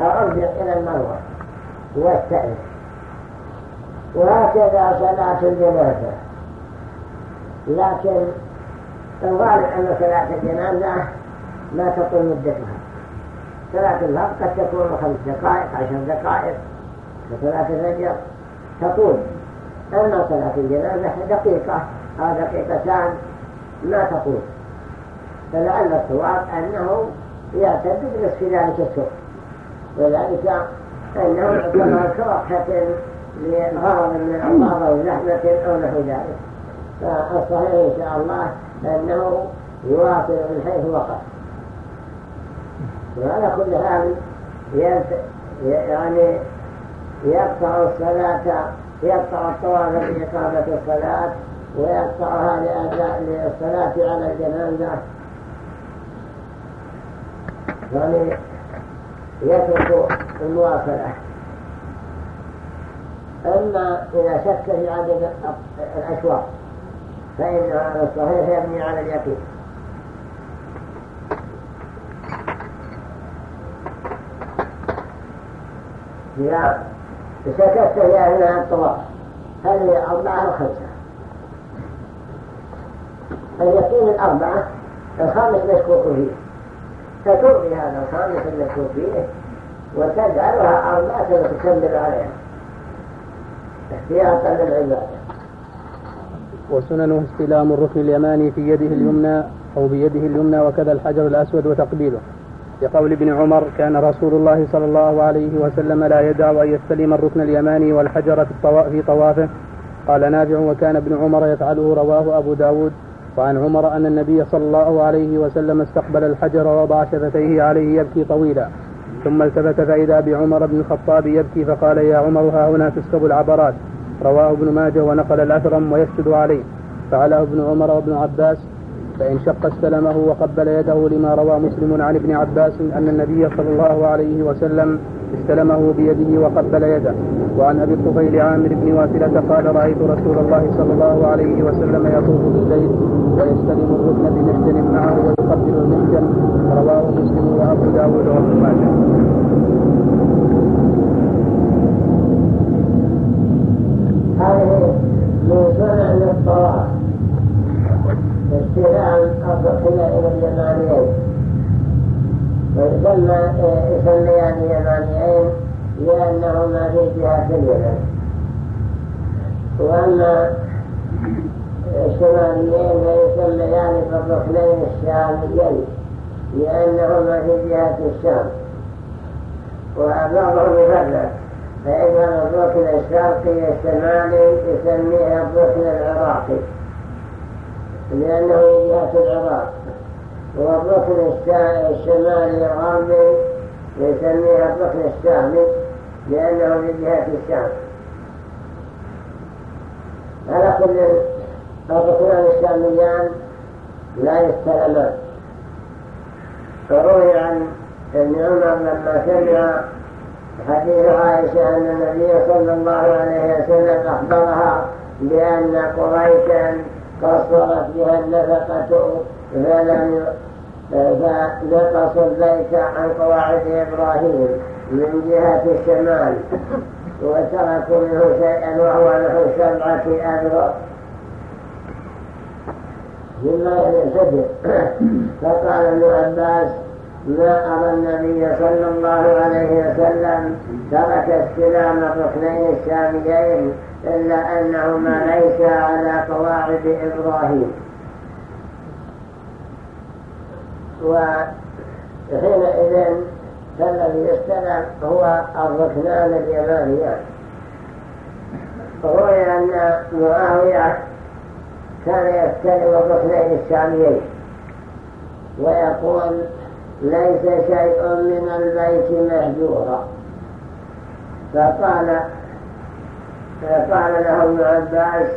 أو أرجع إلى المروة واستأذن وهكذا صلاة الجنازة. لكن الغالب أن صلاة الجنازة ما تطول مدتها. صلاة الفرق قد تكون خمس دقائق عشر دقائق. وصلاة الفجر تطول. أما صلاة الجنازة دقيقة أو دقيقتان ما تطول. فلعل الصواب أنه يعتد بنصف ذلك السوق وذلك أنه يعتبر كراحة لغرض من الأمراض أو زحمة أو نحو ذلك. فالصحيح إن شاء الله أنه يواصل من حيث وقف وعلى كل حال يعني يقطع الصلاة يقطع الطواف بإقامة الصلاة ويقطعها لأداء للصلاة على الجنازة. يعني يترك المواصلة أما إذا شك في عدد الأشواط فإن الصحيح يبني على اليقين. إذا شككت في أثناء الطواف هل هي أربعة أو خمسة؟ اليقين الأربعة الخامس مشكوك فيه. فترضي هذا الخامس المشكوك فيه وتجعلها أربعة وتكمل عليها. احتياطا للعبادة وسننه استلام الركن اليماني في يده اليمنى أو بيده اليمنى وكذا الحجر الأسود وتقبيله. لقول ابن عمر كان رسول الله صلى الله عليه وسلم لا يدع أن يستلم الركن اليماني والحجر في طوافه. قال نافع وكان ابن عمر يفعله رواه أبو داود. وعن عمر أن النبي صلى الله عليه وسلم استقبل الحجر ووضع شفتيه عليه يبكي طويلا. ثم التفت فإذا بعمر بن الخطاب يبكي فقال يا عمر ها هنا تسكب العبرات. رواه ابن ماجه ونقل الأثرم ويسجد عليه. فعله ابن عمر وابن عباس فإن شق استلمه وقبل يده لما روى مسلم عن ابن عباس أن النبي صلى الله عليه وسلم استلمه بيده وقبل يده. وعن أبي الطفيل عامر بن واسلة قال رأيت رسول الله صلى الله عليه وسلم يطوف بالليل ويستلم الركن بمحجن معه ويقبل المحجن. رواه مسلم وأبو داود وابن ماجه. هذه من سنن استلام الركن إلى اليمانيين ويسمى يسميان اليمانيين لانهما في جهه اليمن واما الشماليين فيسميان بالركنين الشاميين لانهما في جهه الشام وبعضهم يفرق فإذا الركن الشرقي الشمالي يسميه الركن العراقي لأنه من جهة العراق. والركن الشمالي الغربي يسميه الركن الشامي لأنه من جهة الشام. على كل الركنان الشاميان لا يستلمان فروي عن ابن عمر لما سمع حديث عائشة أن النبي صلى الله عليه وسلم أخبرها بأن قريشا قصرت بها النفقة فلم فنقصوا البيت عن قواعد إبراهيم من جهة الشمال وتركوا منه شيئا وهو نحو سبعة أذرع مما ينفجر فقال ابن عباس ما أرى النبي صلى الله عليه وسلم ترك استلام الركنين الشاميين إلا أنهما ليس على قواعد إبراهيم. وحينئذ فالذي يستلم هو الركنان اليمانيان. روي أن معاوية كان يستلم الركنين الشاميين. ويقول ليس شيء من البيت مهجورا. فقال فقال له ابن عباس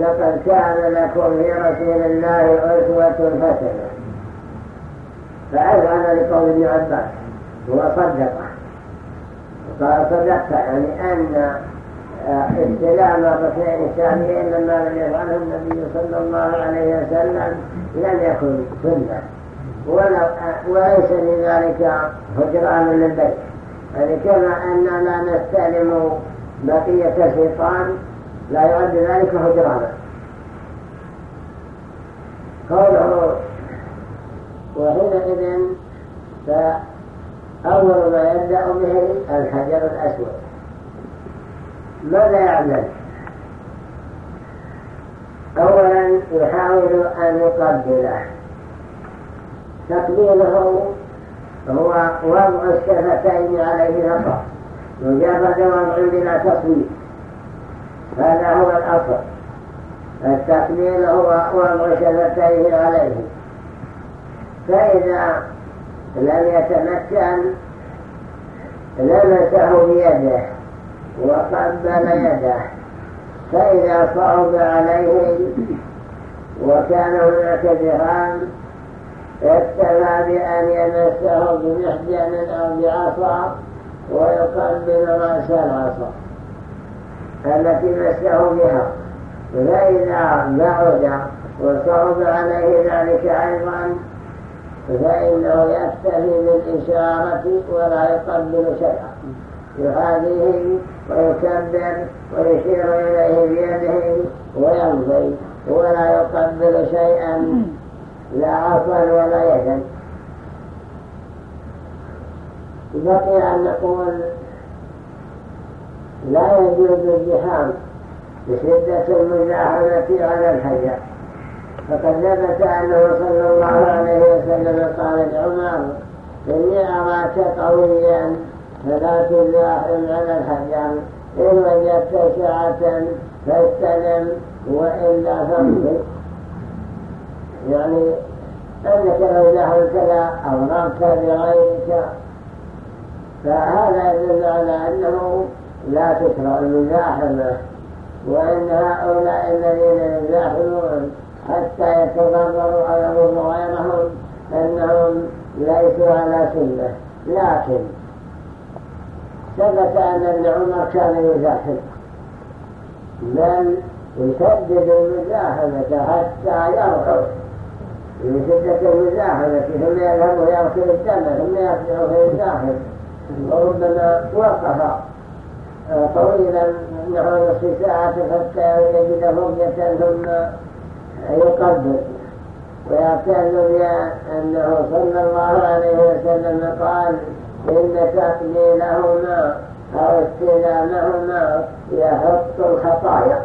لقد كان لكم في رسول الله أسوة حسنة. فأذعن لقول ابن عباس وصدقه قال صدقت يعني أن استلام الركعين الشاميين لما لم يفعله النبي صلى الله عليه وسلم لم يكن سنة. وليس لذلك هجران للبيت. يعني كما أننا نستلم بقية الشيطان لا يعد ذلك هجرانا قوله وحينئذ فأول ما يبدأ به الحجر الأسود. ماذا يعمل؟ أولا يحاول أن يقبله. تقبيله هو وضع الشفتين عليه فقط مجرد وضع بلا تصوير هذا هو الأصل. التقبيل هو وضع شفتيه عليه. فإذا لم يتمكن لمسه بيده وقبل يده. فإذا صعب عليه وكان هناك جهان اكتفى بأن يمسه بمحجن أو بعصا. ويقبل رأس العصا التي مسه بها. فإذا بعد وصعب عليه ذلك أيضا فإنه يكتفي بالإشارة ولا يقبل شيئا. يحاذيه ويكبر ويشير إليه بيده ويمضي ولا يقبل شيئا. لا عصا ولا يدا بقي أن نقول لا يجوز الزحام بشدة المزاحمة على الحجر فقد ثبت أنه صلى الله عليه وسلم قال لعمر إني أراك قويا فلا تزاحم على الحجر إن وجدت ساعة فاستلم وإلا فامضي يعني أنك لو ذهبت لا أمرت بغيرك فهذا يدل على أنه لا تكره المزاحمة وأن هؤلاء الذين يزاحمون حتى يتضرروا أو يضروا غيرهم أنهم ليسوا على سنة. لكن ثبت أن ابن عمر كان يزاحم بل يشدد المزاحمة حتى يرحل من شدة المزاحمة ثم يذهب ويغسل الدم ثم يرجع فيزاحم وربما وقف طويلا نحو نصف ساعة حتى يجد فرجة ثم يقدر ويعتذر بأنه صلى الله عليه وسلم قال إن تقليلهما أو استلامهما يحط الخطايا.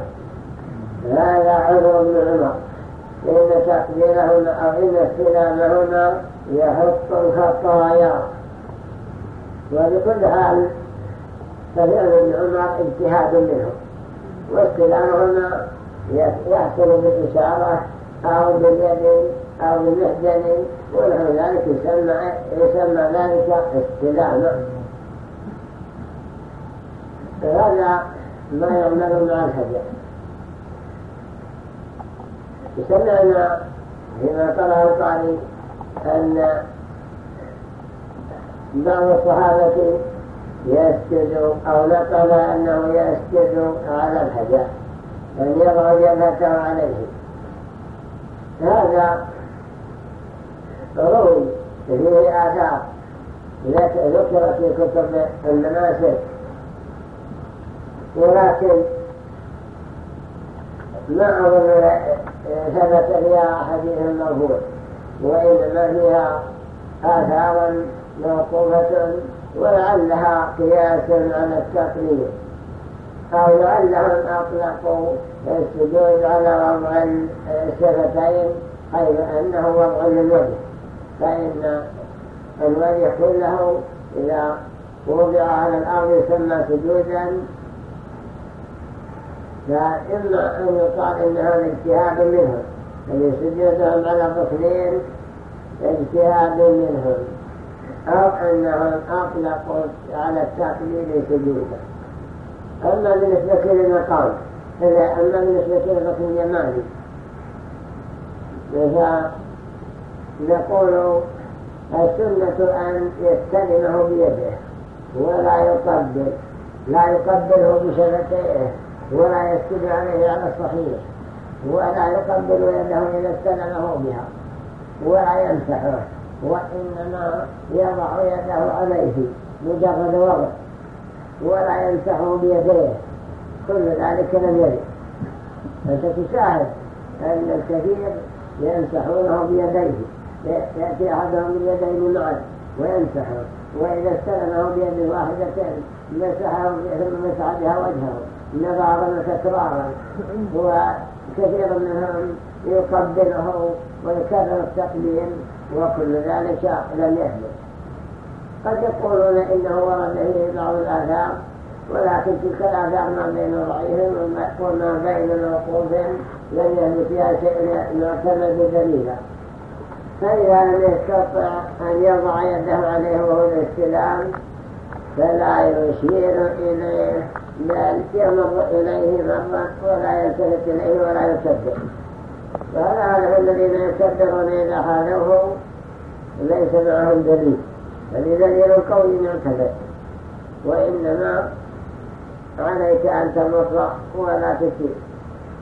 هذا عذر ابن عمر. إن تقديرهما أو إن استلامهما يحط الخطايا. ولكل حال ففعل ابن عمر اجتهاد منه واستلامهما يحصل بالإشارة أو باليد أو بالمحجن ونحو ذلك يسمى, يسمى ذلك استلاما هذا ما يعمل مع الحجر. سمعنا فيما قرأ القاري أن بعض الصحابة يسجد أو نقل أنه يسجد على الحجر أن يضع جبهته عليه. هذا روي فيه آثار ذكرت في كتب المناسك. ولكن ما أظن ثبت فيها حديث مرفوع وإنما فيها آثارا موقوفة ولعلها قياس على التقليد أو لعلهم أطلقوا السجود على وضع الشفتين حيث أنه وضع للوجه فإن الوجه كله إذا وضع على الأرض يسمى سجودا فإما أن يقال إن هذا اجتهاد منهم. يعني سجودهم على الركنين اجتهاد منهم. أو أنهم أطلقوا على التقليد سجودا أما بالنسبة للمقام أما بالنسبة للركن اليماني فنقول السنة أن يستلمه بيده ولا يقبل لا يقبله بشفتيه ولا يسجد عليه على الصحيح ولا يقبل يده إذا استلمه بها ولا يمسحه. وإنما يضع يده عليه مجرد وضع ولا يمسحه بيديه. كل ذلك لم يرد أنت تشاهد أن الكثير يمسحونه بيديه يأتي أحدهم باليدين معا ويمسحه وإذا استلمه بيد واحدة مسحه ثم مسح بها وجهه نظارا وتكرارا وكثير منهم يقبله ويكرر التقبيل وكل ذلك لم يثبت قد يقولون إنه ورد فيه بعض الآثار ولكن تلك الآثار ما بين ضعيف وما بين موقوف لم يثبت فيها شيء يعتمد دليلا. فإذا لم يستطع أن يضع يده عليه وهو الاستلام فلا يشير إليه بل يمر إليه مرة ولا يلتفت إليه ولا يكبر وهذا الذين يكبرون إذا حالوه ليس معهم دليل. دليل القول معتبر وإنما عليك أن تمر ولا تشير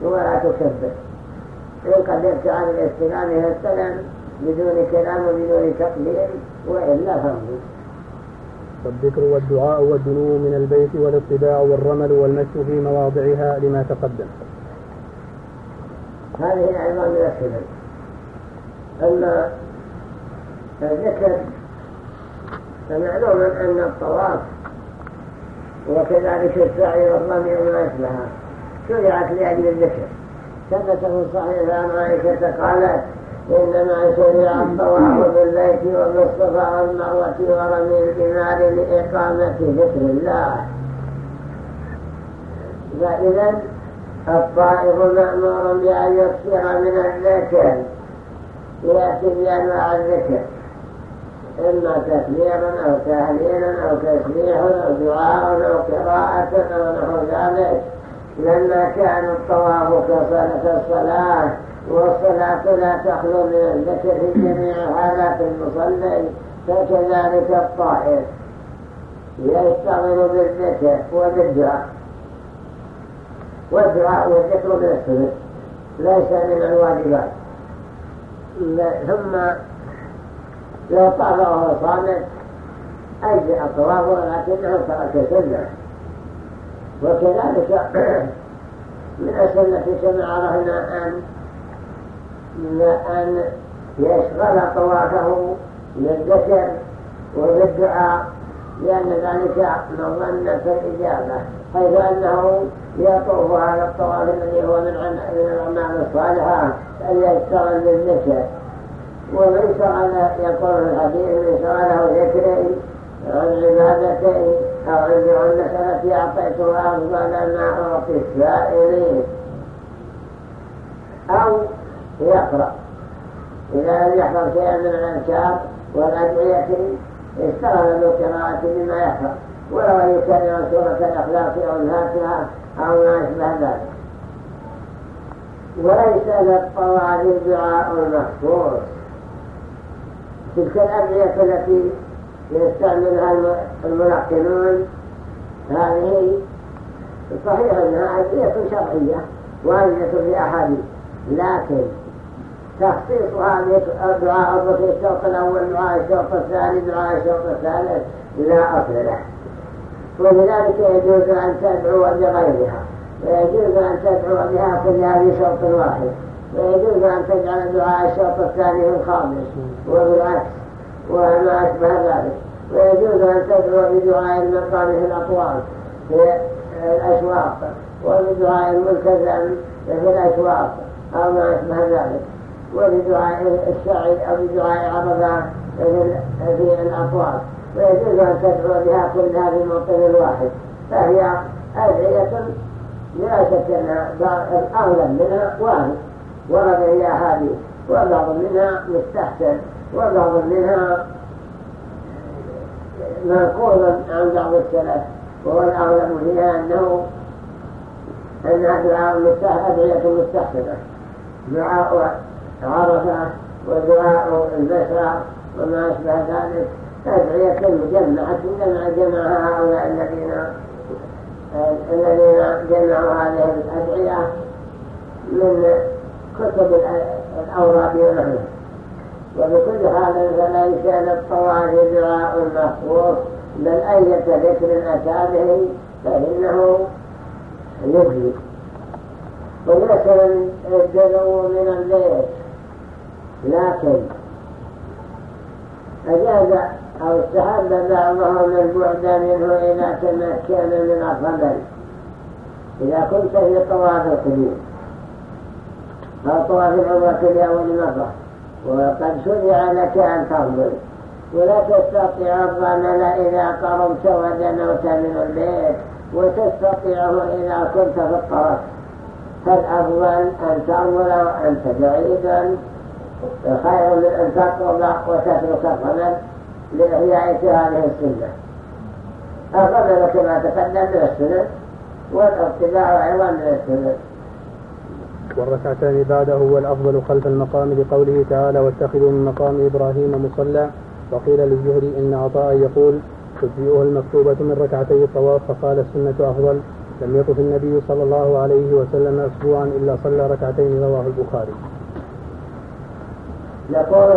ولا تكبر إن قدرت على الاستلام فاستلم بدون كلام وبدون تقليل وإلا فانظر والذكر والدعاء والدنو من البيت والاطباع والرمل والمشي في مواضعها لما تقدم. هذه أيضا من السنن أما الذكر فمعلوم أن الطواف وكذلك السعي والرمي وما أشبهها شرعت لأجل الذكر. ثبت في الصحيح عن عائشة قالت إنما شرع الطواف بالبيت وبالصفا والمروة ورمي الجمال لإقامة ذكر الله. فإذا الطائف مأمور بأن يكثر من الذكر. يأتي بأنواع الذكر. إما تكبيرا أو تهليلا أو تسبيح أو دعاء أو قراءة أو نحو ذلك. لما كان الطواف كصلاة الصلاة والصلاة لا تخلو من الذكر في جميع حالات المصلي فكذلك الطائف يشتغل بالذكر وبالدعاء. والدعاء والذكر من السنة ليس من الواجبات ثم لو طاف وهو صامت. أجزأ الطواف ولكنه ترك سنة. وكذلك من السنة كما عرفنا أن أن يشغل طوافه بالذكر وبالدعاء لأن ذلك مظنة الإجابة حيث أنه يطوف على الطواف الذي هو من الأعمال الصالحة أن يشتغل بالذكر. ومن شغل يقول الحديث من شغله ذكري عن عبادتين أو عن العمة التي أعطيتها أفضل ما أعطي السائلين. أو يقرأ. إذا لم يحفظ شيئا من الأنشار والأدعية اشتغل بالقراءة بما يحفظ ولو أن يكرر سورة الأخلاق أو الفاتحة أو ما أشبه ذلك وليس للطوال دعاء مخصوص تلك الأدعية التي يستعملها الملقنون. هذه صحيح أنها أدعية شرعية وأدعية في أحاديث. لكن تخصيص هذه الدعاء في الشوط الأول دعاء الشوط الثاني دعاء الشوط الثالث لا أصل له. ولذلك يجوز أن تدعو بغيرها. ويجوز أن تدعو بها كلها شوط واحد. ويجوز أن تجعل دعاء الشوط الثاني الخامس. وبالعكس. وما أشبه ذلك. ويجوز أن تدعو بدعاء المقام في الأطوال في الأشواق. وبدعاء الملتزم في الأشواق. أو ما أشبه ذلك. وبدعاء السعي أو بدعاء عرضة في الأطوال ويجوز أن تدعو بها كلها في موطن واحد فهي أدعية لا شك أنها الأغلب منها واحد ورد هي أحاديث وبعض منها مستحسن وبعض منها منقولا عن بعض السلف وهو الأغلب فيها أنه أنها دعاء أدعية مستحسنة دعاء عرفة ودعاء البشر وما أشبه ذلك أدعية مجمعة جمع جمعها هؤلاء الذين الذين جمعوا هذه الأدعية من كتب الأوراد ونحوها وبكل حال فليس للطواف دعاء مخصوص بل أية ذكر أتى به فإنه يجزي ومثلا الدلو من البيت لكن أجاز أو استحب بعضهم البعد منه إذا تمكن من الفضل إذا كنت في طواف القدوم أو طواف العمرة لأول مرة وقد شرع لك أن تفضل. ولا تستطيع الظنن إذا قرمت ودنوت من البيت. وتستطيعه إذا كنت في الطرف فالأفضل أن تعمل وأنت بعيدا خير من أن تقرب وتترك الظنن لإحياء هذه السنة. الظنن كما تقدم من السنة والارتباع أيضا من السنة. والركعتان بعده هو الأفضل خلف المقام لقوله تعالى واتخذوا من مقام إبراهيم مصلى وقيل للزهري إن عطاء يقول تجزئه المكتوبة من ركعتي الطواف فقال السنة أفضل لم يطف النبي صلى الله عليه وسلم أسبوعا إلا صلى ركعتين رواه البخاري. يقول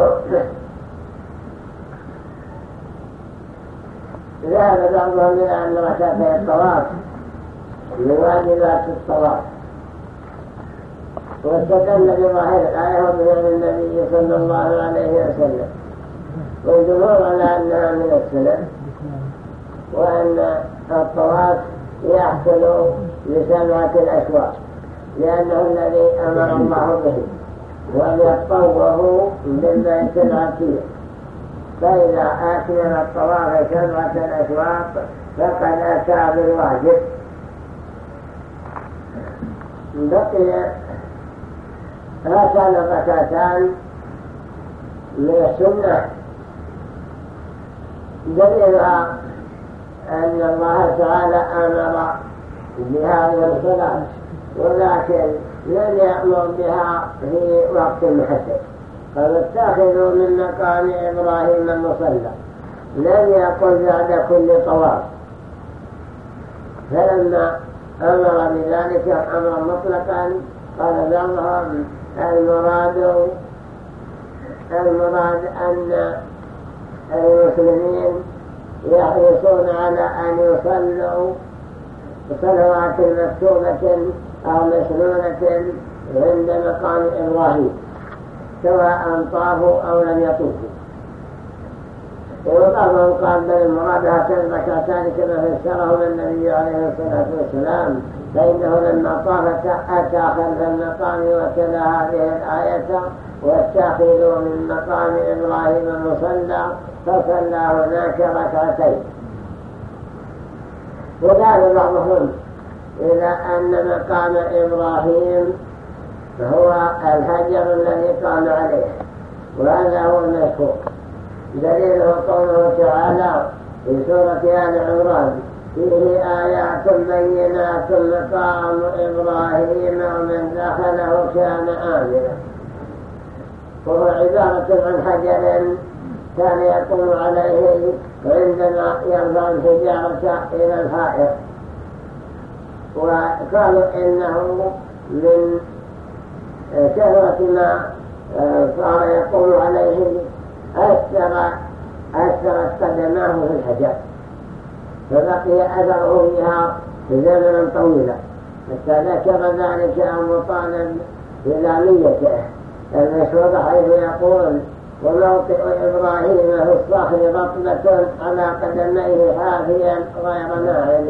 ذهب بعضهم إلى أن ركعتي الطواف من واجبات الطواف واستدل بظاهر الآية وبفعل النبي صلى الله عليه وسلم. والجمهور على أنها من السنة. وأن الطواف يحصل لسبعة الأشواط لأنه الذي أمر الله به. وليطوه بالبيت العتيق. فإذا أكمل الطواف سبعة الأشواط فقد أتى بالواجب. بقي هاتان الركعتان من السنة. دليلها أن الله تعالى أمر بهذه الصلاة ولكن لم يأمر بها في وقت محدد اتخذوا من مقام إبراهيم المصلى. لم يقل بعد كل طواف. فلما أمر بذلك أمرا مطلقا قال بعضهم المراد المراد أن المسلمين يحرصون على أن يصلوا صلوات مكتوبة أو مسنونة عند مقام إبراهيم. سواء طافوا أو لم يطوفوا وبعضهم قال بل المراد هاتان ركعتان كما فسره النبي عليه الصلاة والسلام فإنه لما طاف أتى خلف المقام وكذا هذه الآية واتخذوا من مقام إبراهيم مصلى فصلى هناك ركعتين. وقال بعضهم إلى أن مقام إبراهيم هو الحجر الذي قام عليه وهذا هو المشهور دليله قوله تعالى في سورة آل عمران فيه آيات بينات مقام إبراهيم ومن دخله كان آمنا. وهو عبارة عن حجر كان يقوم عليه عندما يرفع الحجارة إلى الحائط. وقالوا إنه من كثرة ما صار يقوم عليه أثر أثرت قدماه في الحجر فبقي أثره فيها زمنا طويلا. حتى ذكر ذلك أبو طالب في لاميته المشهور حيث يقول وموطئ إبراهيم في الصخر رطبة على قدميه حافيا غير ناعم.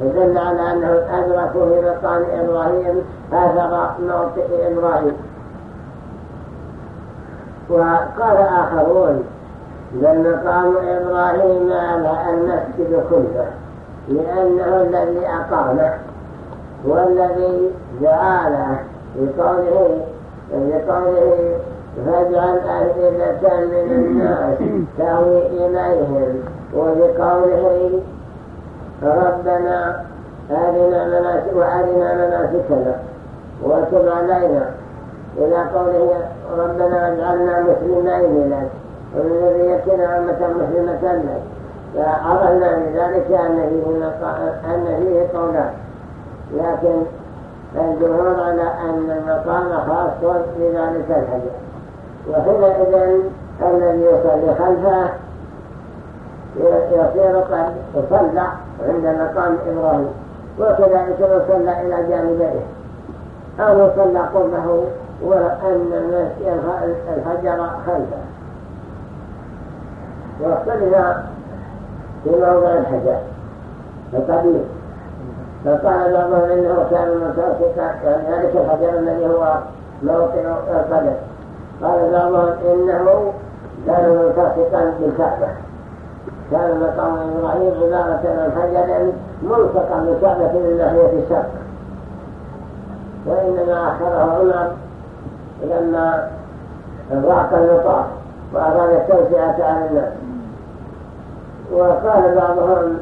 فدل على أنه أدرك في مقام إبراهيم أثر موطئ إبراهيم. وقال آخرون بل مقام إبراهيم على المسجد كله لأنه الذي أقامه والذي جعله بقوله بقوله فاجعل أفئدة من الناس تهوي إليهم وبقوله ربنا أرنا مناسك وأرنا مناسكنا وتب علينا. إلى قوله ربنا اجعلنا مسلمين لك ومن ذريتنا أمة مسلمة لك أن فيه, أن فيه قولان لكن الجمهور على أن المقام خاص بذلك الحديث وحينئذ الذي يصلي خلفه يصير قد صلى عند مقام إبراهيم وكذلك لو صلى إلى جانبيه أو لو صلى قربه وأن الناس الحجر خلفه. واختلف في موضع الحجر. القديم فقال بعضهم انه كان متوسطا يعني ذلك الحجر الذي هو موطن القدر. قال بعضهم إنه كان ملتصقا بالكعبة. كان مقام إبراهيم عبارة عن حجر ملصقا بالكعبه من ناحية الشرق. وإنما أخره عمر لما ضاق المطاف وأراد التوسعة على الناس. وقال بعضهم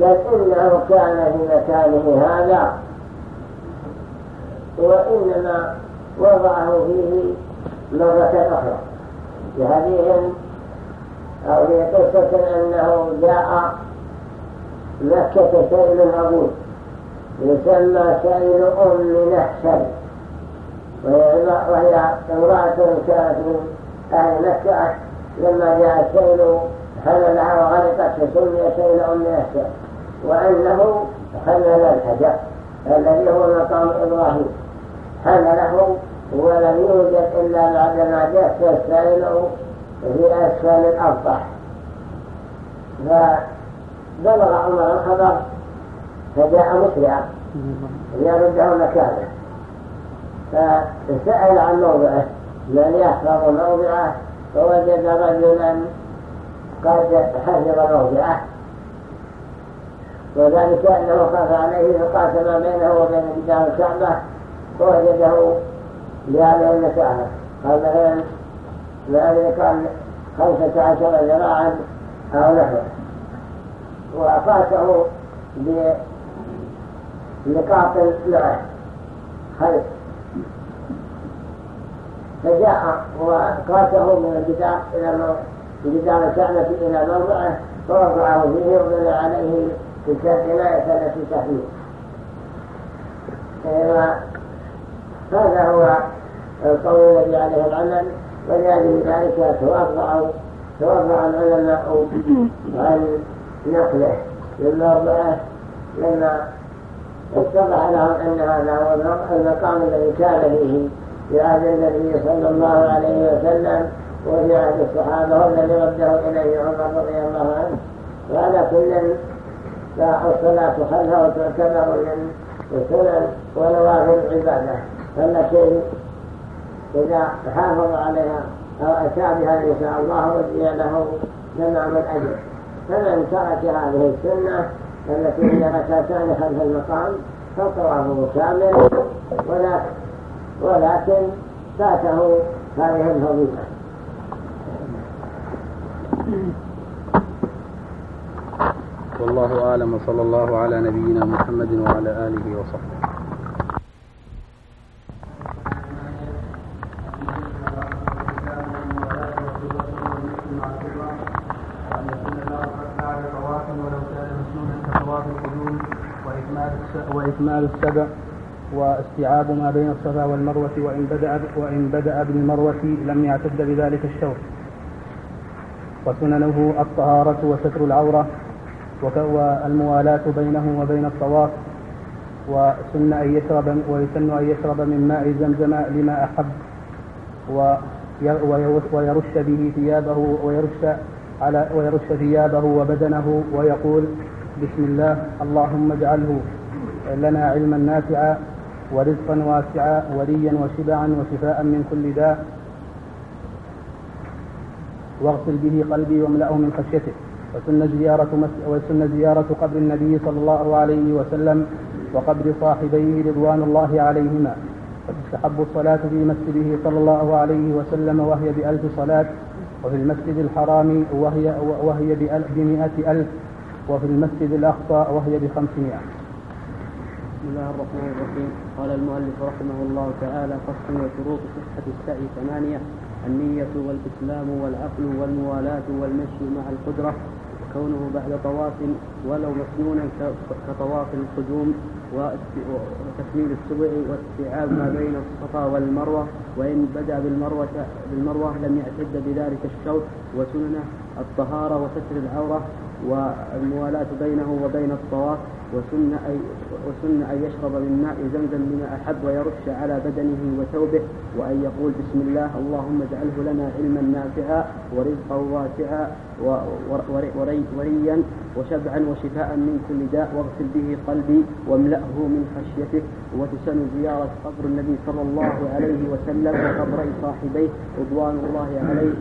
بل إنه كان في مكانه هذا. وإنما وضعه فيه مرة أخرى. بحديث أو في قصة أنه جاء مكة سيل عظيم يسمى سيل أم نهشل وهي امرأة كانت من أهل مكة لما جاء السيل حملها وغرقت فسمي سيل أم نهشل وأنه حمل الحجر الذي هو مقام إبراهيم. حمله ولم يوجد إلا بعدما جاء السيل في أسفل الأرضح فبلغ عمر الخبر فجاء مسرعا ليرده مكانه. فسأل عن موضعه. من يحفظ موضعه؟ فوجد رجلا قد حفظ موضعه. وذلك أنه خاف عليه فقاتل بينه وبين جدار الكعبة. ووجده بهذه المساحة قال مثلا أدري قال خمسة عشر ذراعا أو نحوه. وأقاته بنقاط معه خلف فجاء وقاته من الجدار إلى جدار الكعبة إلى موضعه فوضعه فيه وبنى عليه تلك العناية التي تحميه هذا هو القول الذي عليه العمل. ولأجل ذلك توضع توضع العلماء عن نقله. للموضع لما اتضح لهم أن هذا هو المقام الذي كان فيه في عهد النبي صلى الله عليه وسلم وفي عهد الصحابة والذي رده إليه عمر رضي الله عنه. وعلى كل فالصلاة خلفه تعتبر من السنن ونوافل العبادة. فالتي إذا حافظ عليها أو أتى بها إن شاء الله وجي له تمام الأجر فمن ترك هذه السنة التي هي ركعتان خلف المقام فطوافه كامل ولكن ولكن فاته هذه الفضيلة. والله أعلم وصلى الله على نبينا محمد وعلى آله وصحبه. وإكمال السبع واستيعاب ما بين الصفا والمروة وإن بدأ وإن بدأ بالمروة لم يعتد بذلك الشوط. وسننه الطهارة وستر العورة والموالاة بينه وبين الطواف وسن أن يشرب ويسن أن يشرب من ماء زمزم لما أحب ويرش به ثيابه ويرش على ويرش ثيابه وبدنه ويقول بسم الله اللهم اجعله لنا علما نافعا ورزقا واسعا وليا وشبعا وشفاء من كل داء. واغسل به قلبي واملأه من خشيته. وسن زيارة, وسن زيارة قبر النبي صلى الله عليه وسلم وقبر صاحبيه رضوان الله عليهما. وتستحب الصلاة في مسجده صلى الله عليه وسلم وهي بألف صلاة وفي المسجد الحرام وهي, وهي بمئة ألف وفي المسجد الأقصى وهي بخمسمائة. بسم الله الرحمن الرحيم. قال المؤلف رحمه الله تعالى فصل وشروط صحة السعي ثمانية النية والإسلام والعقل والموالاة والمشي مع القدرة كونه بعد طواف ولو مسنونا كطواف القدوم وتكميل السبع واستيعاب ما بين الصفا والمروة وإن بدأ بالمروة بالمروة لم يعتد بذلك الشوط وسننه الطهارة وستر العورة والموالاة بينه وبين الطواف وسن أن وسن أن يشرب من ماء زمزم بما أحب ويرش على بدنه وثوبه وأن يقول بسم الله اللهم اجعله لنا علما نافعا ورزقا واسعا وريا وشبعا وشفاء من كل داء واغسل به قلبي واملأه من خشيتك وتسن زيارة قبر النبي صلى الله عليه وسلم وقبري صاحبيه رضوان الله عليه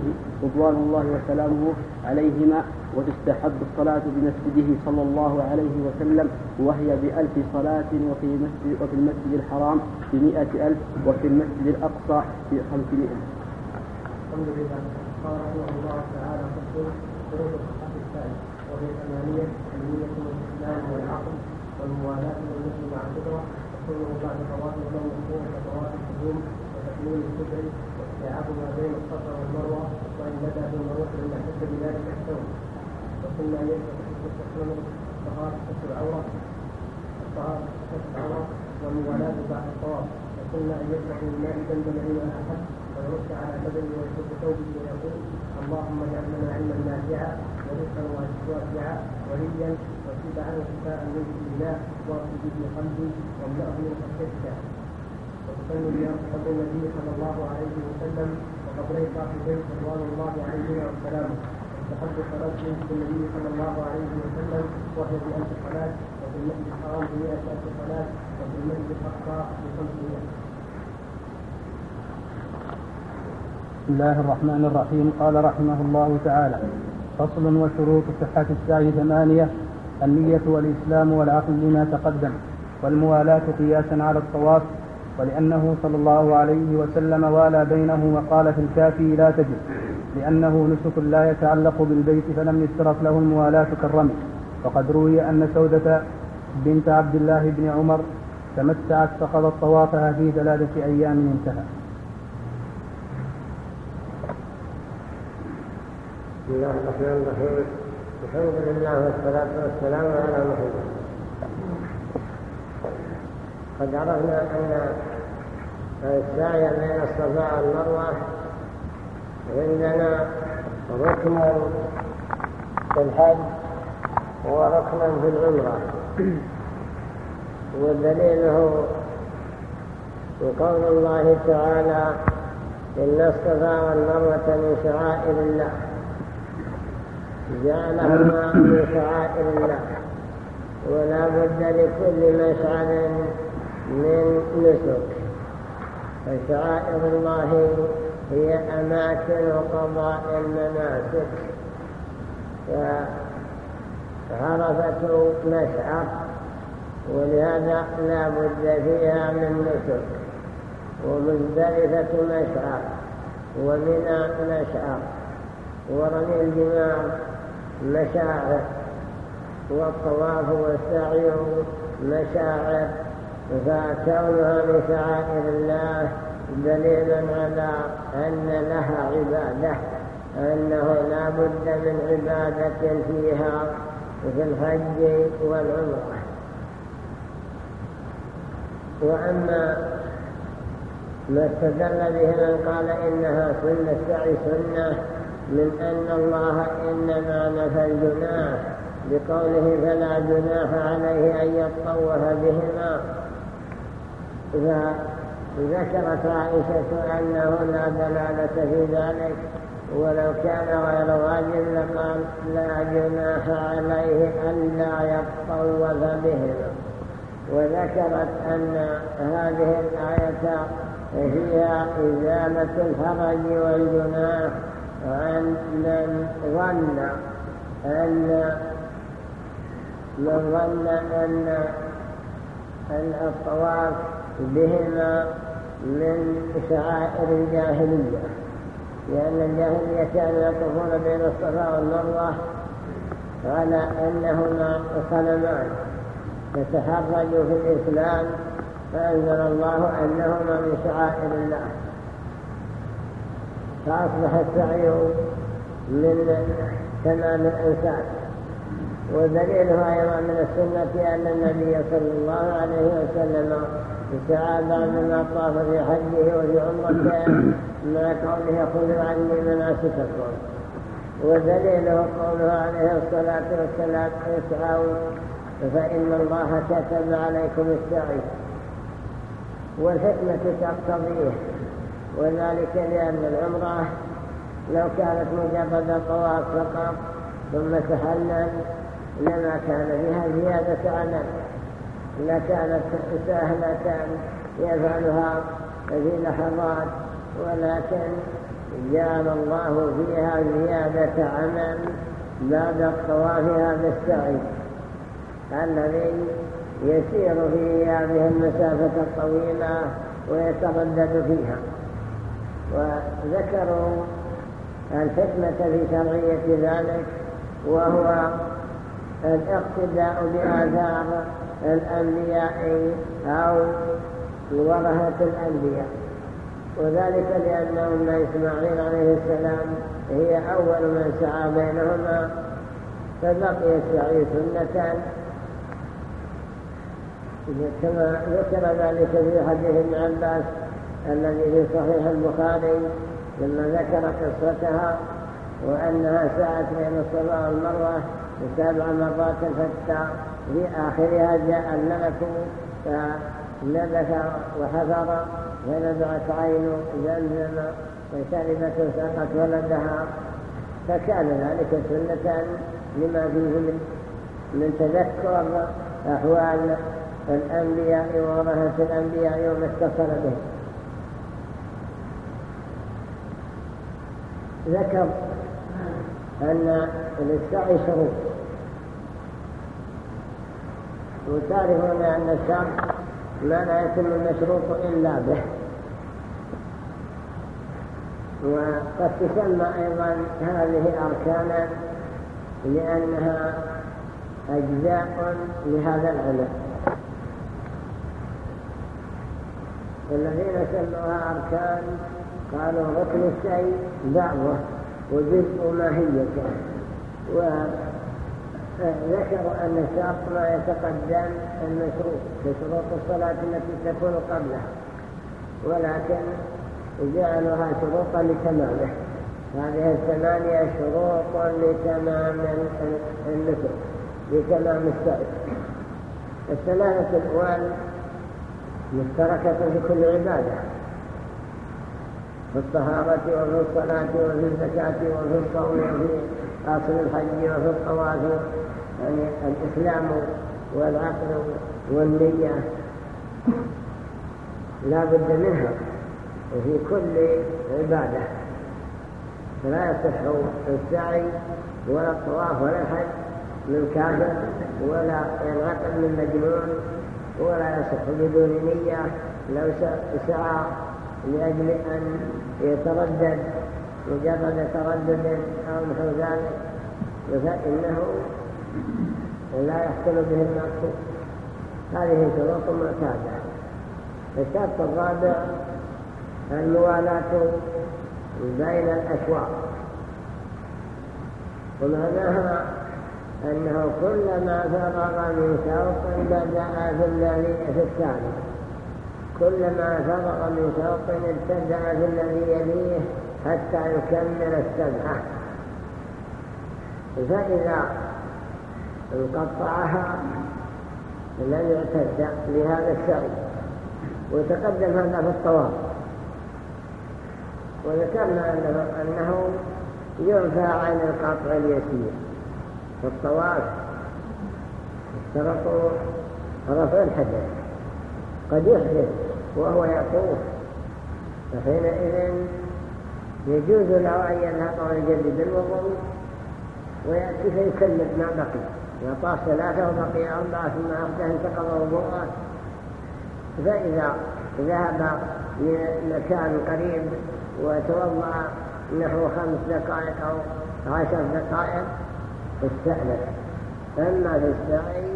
رضوان الله وسلامه عليهما. وتستحب الصلاة بمسجده صلى الله عليه وسلم وهي بألف صلاة وفي مسجد وفي المسجد الحرام بمئة ألف وفي المسجد الأقصى بخمسمائة. الحمد لله. قال رحمه الله تعالى فصل شروط الصحة الثاني وهي ثمانية النية والإسلام والعقل والموالاة والنسل مع القدرة. وكونه بعد طواف ولو مشهور كطواف القدوم وتكميل الكفر واستيعاب ما بين الصفا والمروة. وإن بدأ بالمروة لم يحتج بذلك الثوب وكنا يجب أن الطهارة ستر العورة. الطهارة ستر العورة. والموالاة بعد الطواف. وكنا أن يشرب من ماء دمدم لما أحب ويرش على بدنه ويشد ثوبه ويقول اللهم اجعل لنا علما نافعا ورزقا واسعا وليا. وشفاء وشفاء من الله. واغفر به قلبي واملأه من خشيتك. وتصلي بأصحاب النبي صلى الله عليه وسلم. وقبري صاحبيه رضوان الله عليهما والسلام. تحب في النبي صلى الله عليه وسلم وهي بألف صلاة وفي المسجد الحرام بمئة ألف صلاة وفي المسجد الأقصى بخمسمائة. بسم الله الرحمن الرحيم قال رحمه الله تعالى فصل وشروط صحة السعي ثمانية النية والإسلام والعقل لما تقدم والموالاة قياسا على الطواف ولأنه صلى الله عليه وسلم والى بينه وقال في الكافي لا تجد لأنه نسك لا يتعلق بالبيت فلم يشترط له الموالاة كالرمي وقد روي أن سودة بنت عبد الله بن عمر تمتعت فقضت طوافها في ثلاثة أيام انتهى. بسم الله الرحمن الرحيم الحمد لله والصلاة والسلام على محمد قد عرفنا أن السعي بين الصفا والمروة عندنا ركن في الحج وركن في العمرة. ودليله قول الله تعالى إن الصفا والمروة من شعائر الله. جعلهما من شعائر الله. ولا بد لكل مشعر من نسك. فشعائر الله هي أماكن قضاء المناسك. فعرفة مشعر ولهذا لا بد فيها من نسك ومزدلفة مشعر ومنى مشعر ورمي الجمار مشاعر والطواف والسعي مشاعر فكونها من شعائر الله دليل على أن لها عبادة أنه لا بد من عبادة فيها في الحج والعمرة. وأما ما استدل به من قال إنها سنة السعي سنة من أن الله إنما نفى الجناح بقوله فلا جناح عليه أن يطوف بهما. فذكرت عائشة أنه لا دلالة في ذلك ولو كان غير واجب لقال لا جناح عليه أن لا يطوف بهما وذكرت أن هذه الآية فيها إزالة الحرج والجناح عن من ظن أن من ظن أن الطواف بهما من شعائر الجاهلية لأن الجاهلية كانوا يطوفون بين الصفا والمروة على أنهما صنمان يتحرجوا في الإسلام فأنزل الله أنهما من شعائر الله فأصبح السعي من تمام الإنسان. ودليلها أيضا من السنة أن النبي صلى الله عليه وسلم سعى بعدما طاف في حجه وفي عمرته مع قوله خذوا عني مناسككم. ودليله قوله عليه الصلاة والسلام اسعوا فإن الله كتب عليكم السعي. والحكمة تقتضيه. وذلك لأن العمرة لو كانت مجرد طواف فقط ثم تحلل لما كان فيها زيادة عمل لكانت سهلة يفعلها في لحظات ولكن جعل الله فيها زيادة عمل بعد الطواف هذا السعي. الذي يسير في هذه المسافة الطويلة ويتردد فيها. وذكروا الحكمة في شرعية ذلك وهو الاقتداء بآثار الأنبياء أو ورهة الأنبياء. وذلك لأن أم إسماعيل عليه السلام هي أول من سعى بينهما فبقي السعي سنة كما ذكر ذلك في حديث ابن عباس الذي في صحيح البخاري لما ذكر قصتها. وأنها سعت بين الصلاة والمروة سبع مرات فتى في آخرها جاء الملك فنبث وحفر فنبعت عين زمزم وشربت وسقت ولدها. فكان ذلك سنة لما فيه من, من تذكر أحوال الأنبياء ورهة الأنبياء يوم اتصل به. ذكر أن للسعي شروط. وتعرفون أن الشرط ما لا يتم المشروط إلا به. وقد تسمى أيضا هذه أركانا لأنها أجزاء لهذا العمل الذين سموها أركان قالوا ركن الشيء بعضه وجزء ماهيته وذكروا أن الشرط ما يتقدم المشروط بشروط الصلاة التي تكون قبله ولكن جعلوها شروطا لتمامه. هذه الثمانية شروط لتمام النسك لتمام السعي الثلاثة الأول مشتركة في كل عبادة. في الطهارة وفي الصلاة وفي الزكاة وفي الصوم وفي أصل الحج وفي الطواف. يعني الإسلام والعقل والنية لا بد منها وفي كل عبادة. فلا يصح السعي ولا الطواف ولا الحج من كافر ولا العقل من مجنون ولا يصح بدون نية لو سعى لأجل أن يتردد مجرد تردد أو مثل ذلك فإنه لا يحصل به المقصود هذه شروط معتادة. الشرط الرابع الموالاة بين الأشواط ومعناها أنه كلما فرغ من شوط بدأ في الذي في الثاني. كلما فرغ من شوط ابتدأ في الذي يليه حتى يكمل السبعة فإذا انقطعها لم يعتد لهذا الشيء وتقدم هذا في الطواف وذكرنا أنه, أنه ينفى عن القطع اليسير. في الطواف اشترطوا رفع الحدث قد يحدث وهو يطوف فحينئذ يجوز له أن يذهب ويجدد الوضوء ويأتي فيكمل ما بقي. إذا طاف ثلاثة وبقي أربعة ثم أخذه انتقض وضوءه. فإذا ذهب لمكان قريب وتوضأ نحو خمس دقائق أو عشر دقائق استأنف أما في السعي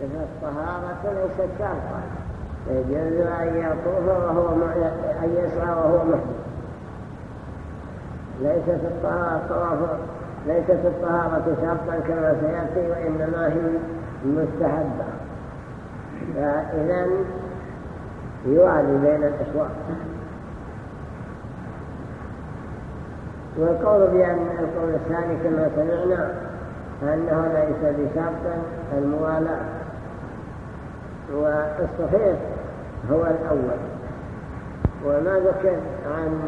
فالطهارة ليست شرطا يجوز أن يطوف وهو أن يسعى وهو محدث ليست الطهارة طواف ليست الطهارة شرطا كما سيأتي وإنما هي مستحبة فإذا يوالي بين الأشواط والقول بأن القول الثاني كما سمعنا أنه ليس بشرط الموالاة. والصحيح هو الأول. وما ذكر عن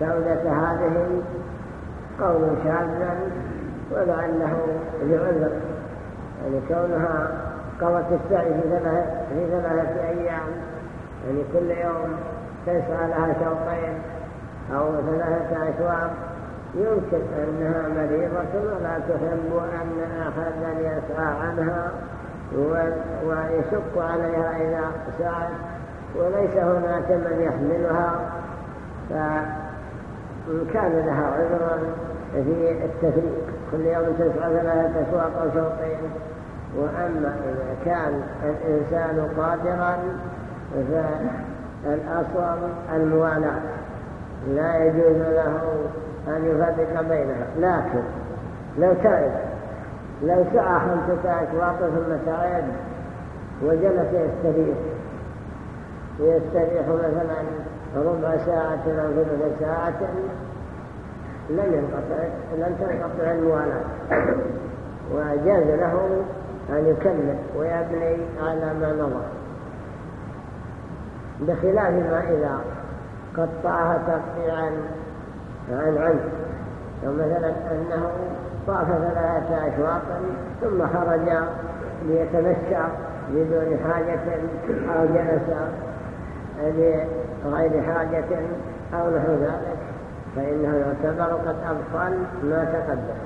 سودة هذه قول شاذا ولعله لعذر يعني كونها قضت السعي في ثلاثة أيام. يعني كل يوم تسعى لها شوطين أو ثلاثة أشواط يمكن أنها مريضة ولا تحب أن أحدا يسعى عنها ويشق عليها إذا سعت. وليس هناك من يحملها فإن كان لها عذرا في التفريق. كل يوم تسعى ثلاثة أشواط أو شوطين. وأما إذا كان الإنسان قادرا فالأصل الموالاة. لا يجوز له أن يفرق بينها. لكن لو تعب لو سعى خمسة أشواط ثم تعب وجلس يستريح يستريح مثلا ربع ساعة أو ثلث ساعة لن ينقطع لن تنقطع الموالاة. وجاز له أن يكمل ويبني على ما نظر بخلاف ما إذا قطعها تقطيعا عن عمد. مثلا أنه طاف ثلاثة أشواط ثم خرج ليتمشى بدون حاجة أو جلس لغير حاجة أو نحو ذلك فإنه يعتبر قد أبطل ما تقدم.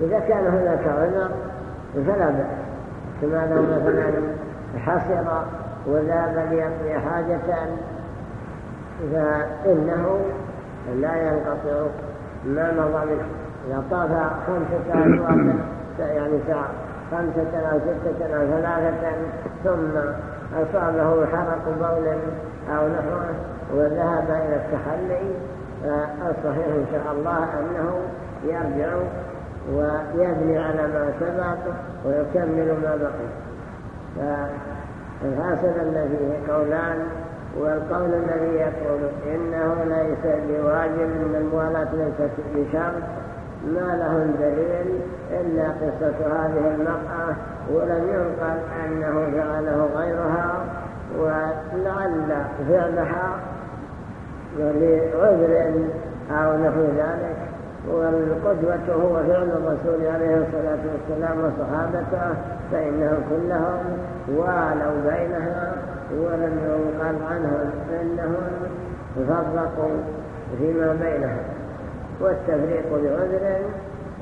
إذا كان هناك عذر فلا بأس. كما لو مثلا حصر وذاب ليقضي حاجة فإنه لا ينقطع ما مضى منه. إذا طاف خمسة أشواط يعني ساعة. خمسة أو ستة أو ثلاثة ثم أصابه حرق بول أو نحوه وذهب إلى التخلي فالصحيح إن شاء الله أنه يرجع ويبني على ما سبق ويكمل ما بقي. فالحاصل أن فيه قولان والقول الذي يقول إنه ليس بواجب من الموالاة ليست بشرط. ما له دليل إلا قصة هذه المرأة ولم ينقل أنه فعله غيرها ولعل فعلها لعذر أو نحو ذلك. والقدوة هو فعل الرسول عليه الصلاة والسلام وصحابته فإنهم كلهم والوا بينها ولم ينقل عنهم أنهم فرقوا فيما بينهم. والتفريق بعذر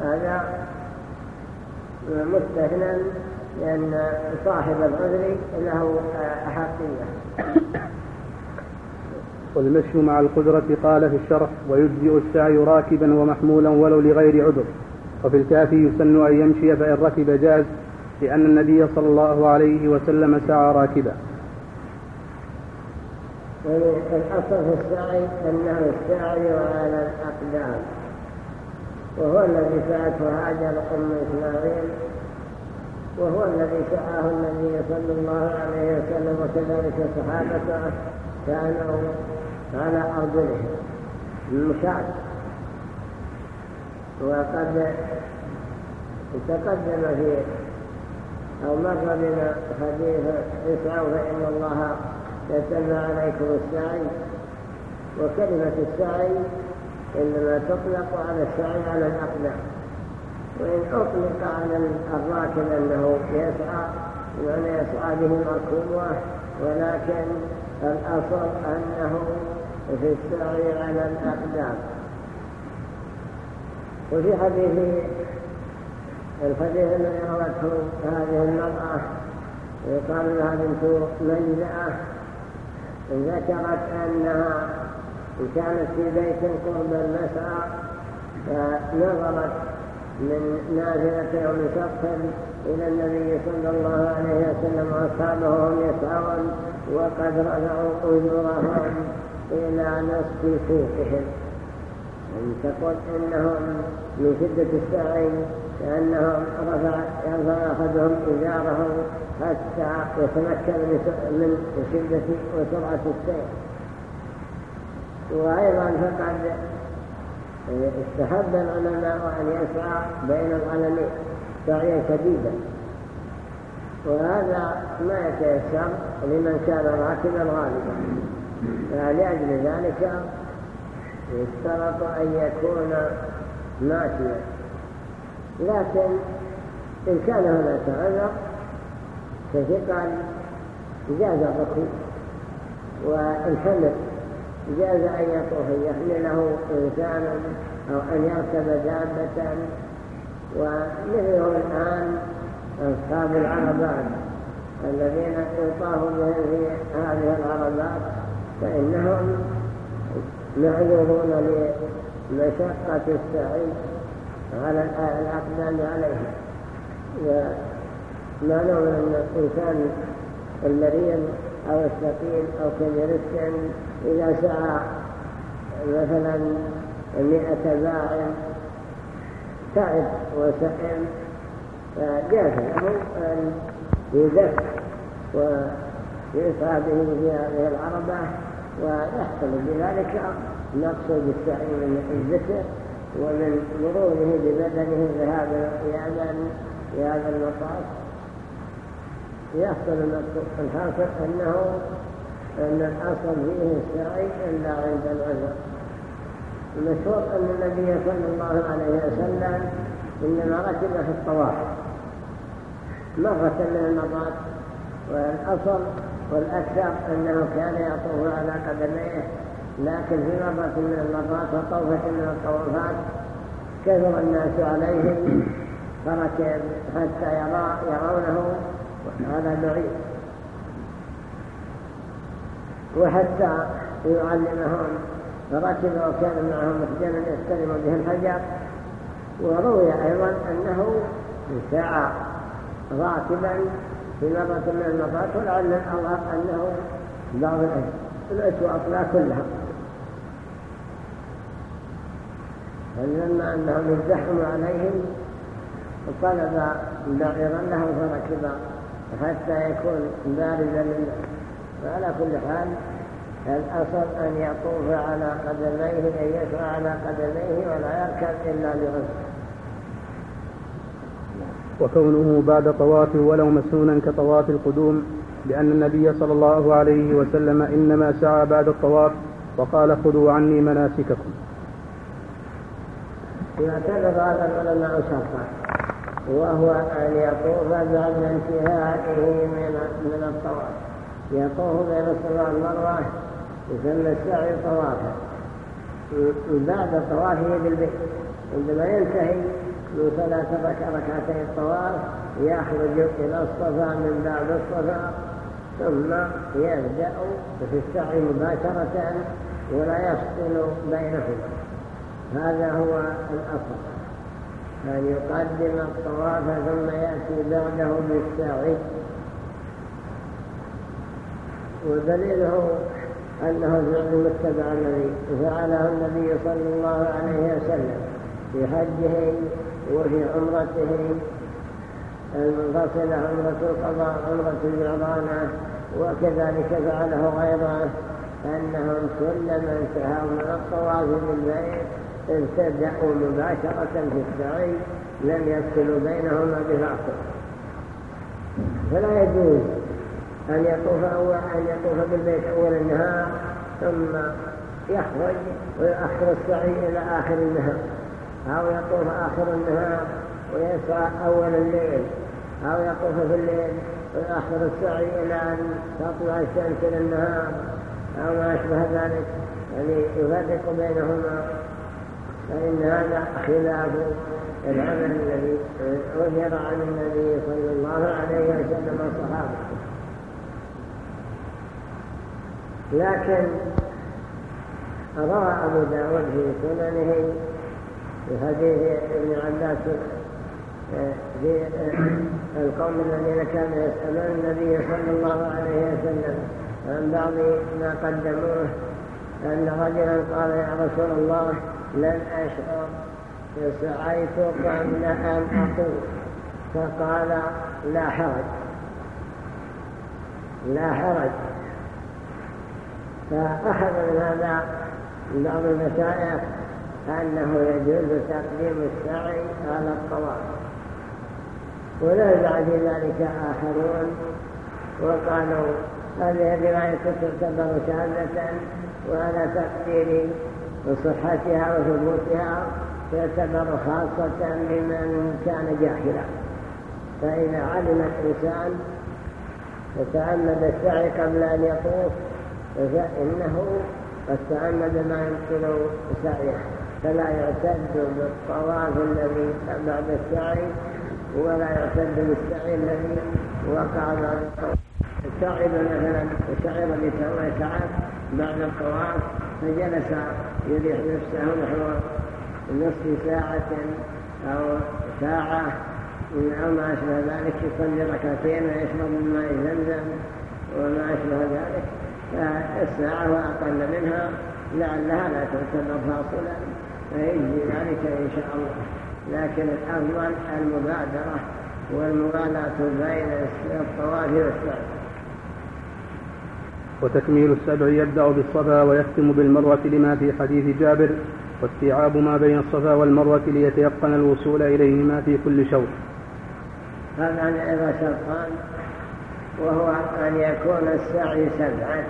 هذا مستثنى لأن صاحب العذر له أحقية. والمشي مع القدرة قال في الشرح ويجزئ السعي راكبا ومحمولا ولو لغير عذر. وفي الكافي يسن أن يمشي فإن ركب جاز لأن النبي صلى الله عليه وسلم سعى راكبا. الأصل في السعي أنه السعي على الأقدام. وهو الذي سعته هاجر أم إسماعيل. وهو الذي سعاه النبي صلى الله عليه وسلم وكذلك صحابته كانوا على أرجلهم المشاة وقد تقدم في أو مر بنا حديث اسعوا فإن الله يتبع عليكم السعي. وكلمة السعي إنما تطلق على السعي على الأقدام وإن أطلق على الراكب أنه يسعى بمعنى يسعى به مركوبه ولكن الأصل أنه في السعي على الأقدام وفي حديث الحديث الذي روته هذه المرأة يقال لها بنت مجزأة ذكرت أنها كانت في بيت قرب المسعى فنظرت من نازلة يوم شخص إلى النبي صلى الله عليه وسلم وأصحابه وهم يسعون وقد رفعوا أجورهم إلى نصف سوقهم. يعني تقول إنهم من شدة السعي كأنهم رفع يرفع أحدهم إزارهم حتى يتمكن من شدة وسرعة السير. وأيضا فقد استحب العلماء أن يسعى بين العلمين سعيا شديدا. وهذا ما يتيسر لمن كان راكبا غالبا. فلأجل ذلك يشترط أن يكون ماشيا. لكن إن كان هناك عذر كثقل جاز الركوب والحمل جاز أن يطوف يحمله إنسانا أو أن يركب دابة ومثلهم الآن أصحاب العربات الذين يطاف بهم هذه العربات فإنهم معذورون لمشقة السعي على الأقدام عليه ومعلوم أن الإنسان المريض أو الثقيل أو كبير السن إذا سعى مثلا مئة باع تعب وسئم فجاز له أن يزف ويسعى به في هذه العربة ويحصل بذلك نقص بالسعي من الذكر ومن مروره ببدنه ذهابا هذا المطاف يحصل الحاصل أنه أن الأصل فيه السعي إلا عند العذر المشهور أن النبي صلى الله عليه وسلم إنما ركب في الطواف. مرة من المرات والأصل والأكثر أنه كان يطوف على قدميه لكن في مرة من المرات وطوفة من الطوفات كثر الناس عليه فركب حتى يرى يرونه هذا بعيد وحتى يعلمهم فركب وكان معهم محجنا يستلم به الحجر. وروي أيضا أنه سعى راكبا في مرة من المرات ولعل الله أنه بعض الأسواق لا كلها. فلما أنهم ازدحموا عليهم طلب بعيرا له فركب حتى يكون بارزا للناس وعلى كل حال الأصل أن يطوف على قدميه أن يسعى على قدميه ولا يركب إلا لغسل وكونه بعد طواف ولو مسنونا كطواف القدوم لأن النبي صلى الله عليه وسلم إنما سعى بعد الطواف وقال خذوا عني مناسككم. يعتبر هذا العلماء شرطا وهو أن يطوف بعد انتهائه من من الطواف. يطوف بين الصلاة والمروة يسمى السعي طوافا بعد طوافه بالبيت. عندما ينتهي من صلاة ركعتي الطواف يخرج إلى الصفا من بعد الصفا ثم يبدأ في السعي مباشرة ولا يفصل بينهما. هذا هو الأصل. أن يقدم الطواف ثم يأتي بعده بالسعي. ودليله أنه فعل متبع الذي فعله النبي صلى الله عليه وسلم في حجه وفي عمرته المنفصلة عمرة القضاء عمرة الجعرانة وكذلك فعله غيره أنهم كلما انتهوا من الطواف بالبيت ابتدأوا مباشرة في السعي لم يفصلوا بينهما بفاصل. فلا يجوز أن يطوف أول أن يطوف بالبيت أول النهار ثم يخرج ويؤخر السعي إلى آخر النهار. أو يطوف آخر النهار ويسعى أول الليل أو يطوف في الليل ويؤخر السعي إلى أن تطلع الشمس للنهار أو ما أشبه ذلك. يعني يفرق بينهما. فإن هذا خلاف العمل الذي أثر عن النبي صلى الله عليه وسلم والصحابة لكن روى أبو داود في سننه في حديث ابن عباس في القوم الذين كانوا يسألون النبي صلى الله عليه وسلم عن بعض ما قدموه أن رجلا قال يا رسول الله لن أشعر. فسعيت قبل أن أطوف فقال لا حرج. لا حرج. فأخذ من هذا بعض المشايخ أنه يجوز تقديم السعي على الطواف. ونزع في ذلك آخرون وقالوا هذه الرواية تعتبر شهادة وعلى تقدير صحتها وثبوتها تعتبر خاصة لمن كان جاهلا. فإذا علم الإنسان وتعمد السعي قبل أن يطوف فإنه قد تعمد ما يبطل سعيه. فلا يعتد بالطواف الذي بعد السعي ولا يعتد بالسعي الذي وقع بعد السعيد مثلا شعر بسوء تعب بعد الطواف فجلس يريح نفسه نحو نصف ساعة أو ساعة. أو ما أشبه ذلك يصلي ركعتين ويشرب من ماء زمزم وما أشبه ذلك. فالساعة وأقل منها لعلها لا تعتبر فاصلا. فيجزي ذلك إن شاء الله. لكن الأفضل المبادرة والمغالاة بين الطواف والسعي. وتكميل السبع يبدأ بالصفا ويختم بالمروة لما في حديث جابر واستيعاب ما بين الصفا والمروة ليتيقن الوصول إليهما في كل شوط. هذا أيضا شرطان وهو أن يكون السعي سبعا.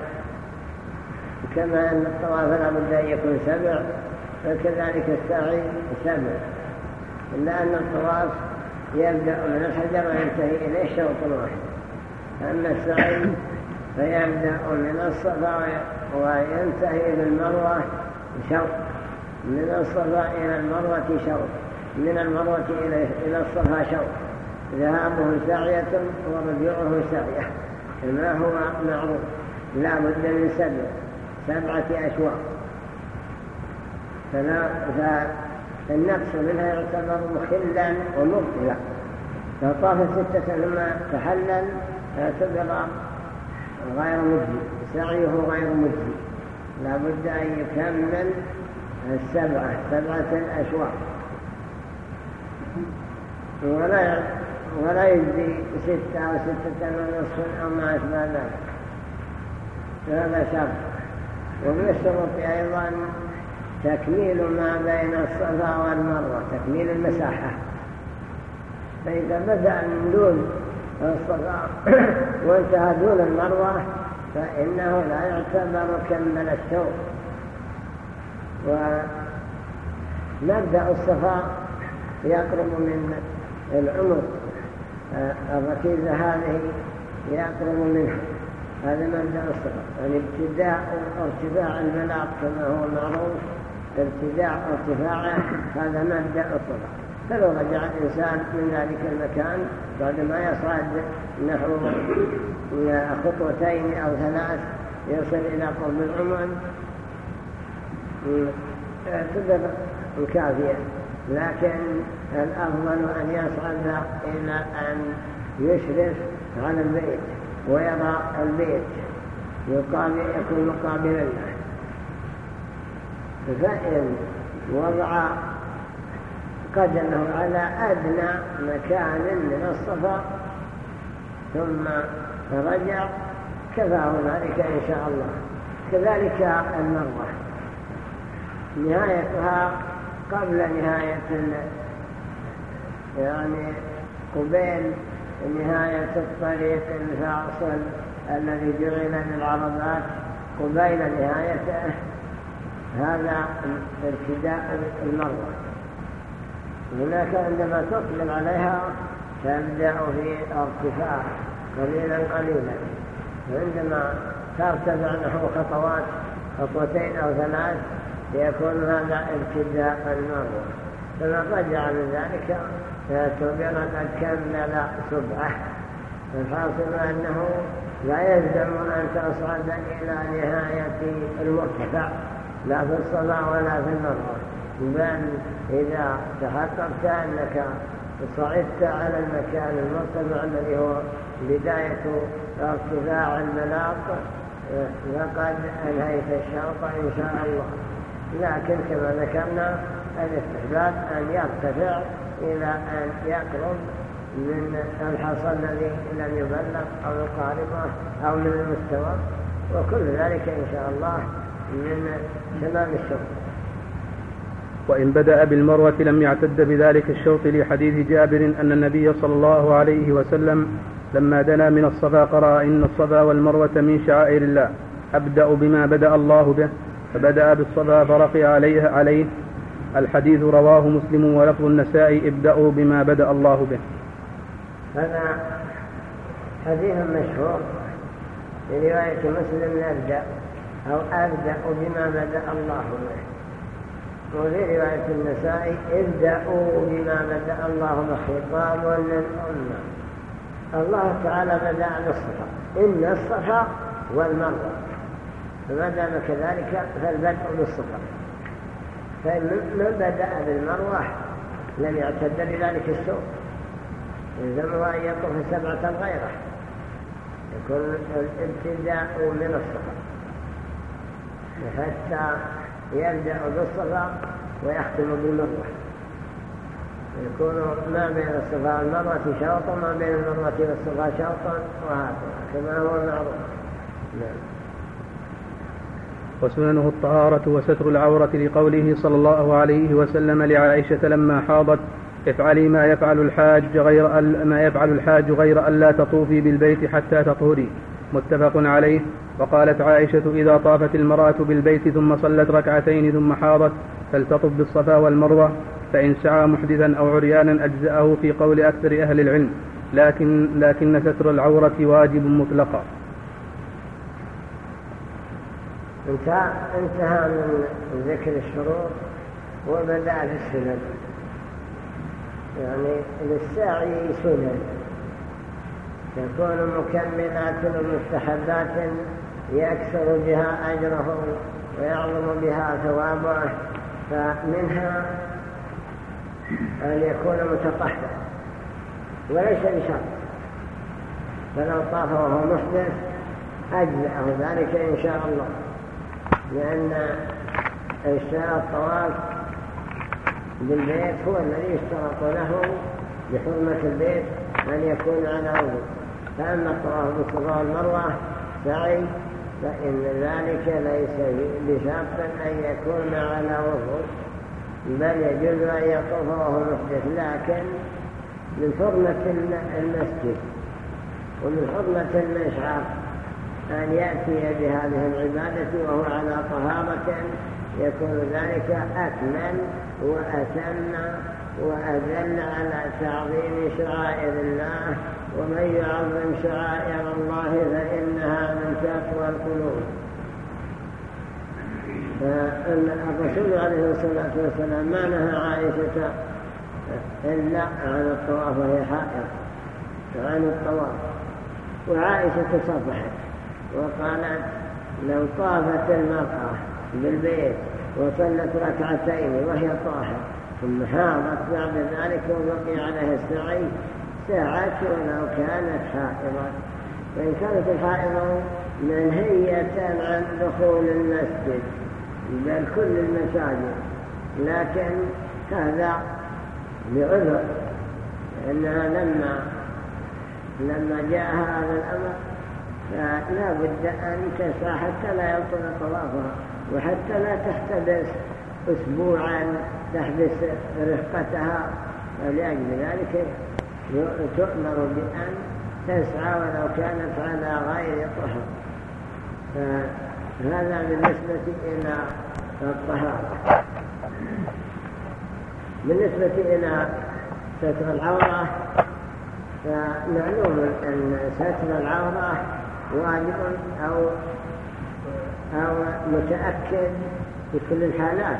كما أن الطواف لابد أن يكون سبع فكذلك السعي سبع. إلا أن الطواف يبدأ من الحجر وينتهي إليه شوط واحد. أما السعي فيبدأ من الصفا وينتهي بالمروة شوط من الصفا إلى المروة شوط من المروة إلى الصفا شوط ذهابه سعية ورجوعه سعية. ما هو معروف. لا بد من سبع. سبعة أشواط. فالنقص منها يعتبر مخلا ومبطلا. فطاف ستة ثم تحلل اعتبر غير مجزي. سعيه غير مجزي. لا بد أن يكمل السبعة سبعة الأشواط. ولا ولا يجزي ستة أو ستة ونصف أو ما أشبه ذلك. هذا شرط. ومن الشروط أيضا تكميل ما بين الصفا والمروة تكميل المساحة. فإذا بدأ من دون الصفا وانتهى دون المروة فإنه لا يعتبر كمل الشوط ومبدأ الصفا يقرب من العمر. الركيزة هذه يقرب منها هذا مبدأ الصفا. يعني ارتفاع الملاق كما هو معروف ابتداء ارتفاعه هذا مبدأ الصفا. فلو رجع الإنسان من ذلك المكان بعدما يصعد نحو خطوتين أو ثلاث يصل إلى قرب العمان تدر كافية لكن الأفضل أن يصعد إلى أن يشرف على البيت ويرى البيت يقابل يكون مقابلا. له فإن وضع قدمه على أدنى مكان من الصفا ثم رجع كفاه ذلك إن شاء الله. كذلك المروة. نهايتها قبل نهاية يعني قبيل نهاية الطريق الفاصل الذي جعل للعربات قبيل نهايته. هذا ارتداء المروة. هناك عندما تقبل عليها تبدأ في ارتفاع قليلا قليلا. وعندما ترتفع نحو خطوات خطوتين أو ثلاث يكون هذا ابتداء المروة رجع من ذلك فاعتبر قد كمل سبعه الحاصل أنه لا يلزم أن تصعد إلى نهاية المرتفع لا في الصلاة ولا في المروة بل إذا تحققت أنك صعدت على المكان المرتفع الذي هو بداية ارتفاع الملاق فقد أنهيت الشرط إن شاء الله. لكن كما ذكرنا الاستحباب أن يرتفع إلى أن يقرب من الحصى الذي لم يبلغ أو يقاربه أو من المستوى وكل ذلك إن شاء الله من تمام الشوط وإن بدأ بالمروة لم يعتد بذلك الشوط لحديث جابر أن النبي صلى الله عليه وسلم لما دنا من الصفا قرأ إن الصفا والمروة من شعائر الله أبدأ بما بدأ الله به فبدأ بالصفا فرقي عليه, عليه. الحديث رواه مسلم ولفظ النسائي ابدأوا بما بدأ الله به. هذا حديث مشهور في رواية مسلم نبدأ أو أبدأ بما بدأ الله به. وفي رواية النسائي ابدأوا بما بدأ الله به خطاب للأمة الله تعالى بدأ بالصفا. إن الصفا والمروة. فما دام كذلك فالبدء بالصفا. فإن من بدأ بالمروة لم يعتد بذلك السوء. يلزمه أن يطوف سبعة غيره. يكون الابتداء من الصفا. حتى يبدأ بالصفا ويختم بالمروة يكون ما بين الصفا والمروة شوط وما بين المروة والصفا شوط وهكذا كما هو المعروف. نعم. وسننه الطهارة وستر العورة لقوله صلى الله عليه وسلم لعائشة لما حاضت افعلي ما يفعل الحاج غير ما يفعل الحاج غير أن لا تطوفي بالبيت حتى تطهري. متفق عليه. وقالت عائشة إذا طافت المرأة بالبيت ثم صلت ركعتين ثم حاضت فلتطف بالصفا والمروة فإن سعى محدثا أو عريانا أجزأه في قول أكثر أهل العلم لكن لكن ستر العورة واجب مطلقا. انتهى, انتهى من ذكر الشروط وبدأ في السنن. يعني للساعي سنن. تكون مكملات ومستحبات يكثر بها أجره ويعظم بها ثوابه فمنها أن يكون متطهر وليس بشرط فلو طاف وهو محدث أجزأه ذلك إن شاء الله لأن إشتراء الطواف بالبيت هو الذي يشترط له بحرمة البيت أن يكون على وضوء فأما الطواف بالصفا والمروة سعي فإن ذلك ليس بشرط أن يكون على وضوء بل يجوز أن يطوف وهو محدث لكن من حرمة المسجد ومن حرمة المشعر أن يأتي بهذه العبادة وهو على طهارة يكون ذلك أكمل وأتم وأدل على تعظيم شعائر الله ومن يعظم شعائر الله فإنها من تقوى القلوب. فالرسول عليه الصلاة والسلام ما نهى عائشة إلا عن الطواف وهي حائر عن الطواف. وعائشة صفحت وقالت لو طافت المرأة بالبيت وصلت ركعتين وهي طاهر ثم حاضت بعد ذلك وبقي عليها السعي ساعات ولو كانت حائضة وإن كانت الحائضة منهية عن دخول المسجد بل كل المساجد. لكن هذا بعذر لأنها لما لما جاء هذا الأمر فلا بد أن تسعى حتى لا يطول طوافها وحتى لا تحتبس أسبوعا تحبس رفقتها ولأجل ذلك تؤمر بأن تسعى ولو كانت على غير طهر. فهذا بالنسبة إلى الطهارة. بالنسبة إلى ستر العورة فمعلوم أن ستر العورة واجب أو أو متأكد في كل الحالات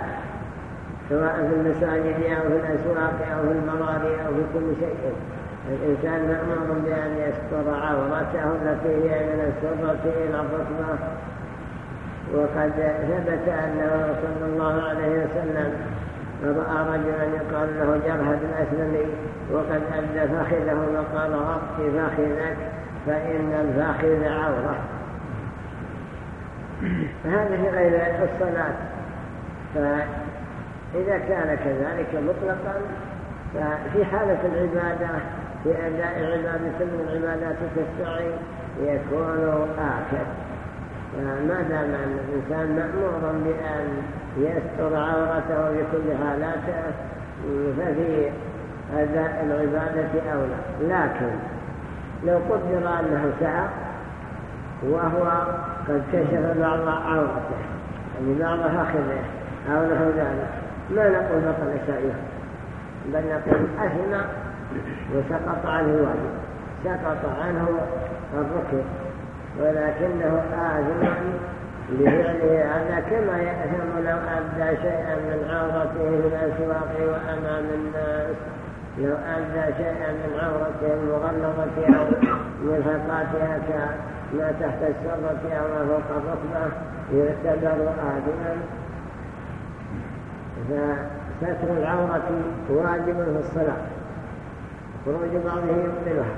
سواء في المساجد أو في الأسواق أو في المراري أو في كل شيء. الإنسان مأمور بأن يستر عورته التي هي من السرة إلى الركبة. وقد ثبت أنه صلى الله عليه وسلم رأى رجلا يقال له جرهد الأسلمي وقد أدى فخذه وقال غطي فخذك فإن الفاخذ عورة. في غير الصلاة. فإذا كان كذلك مطلقا ففي حالة العبادة في أداء عبادة من العبادات السعي يكون آكد. ما دام أن الإنسان مأمور بأن يستر عورته بكل حالاته؟ ففي أداء العبادة أولى. لكن لو قدر أنه سعى وهو قد كشف بعض عورته يعني بعض فخذه أو نحو ذلك ما نقول بطل سعيه بل نقول أثنى وسقط عنه الواجب سقط عنه الركن ولكنه آثم بفعله هذا كما يأثم لو أدى شيئا من عورته في الأسواق وأمام الناس. لو أدى شيئا من عورته المغلظة أو ملحقاتها كما تحت السرة أو ما فوق الركبة يعتبر آثما فستر العورة واجب في الصلاة. خروج بعضه يبطلها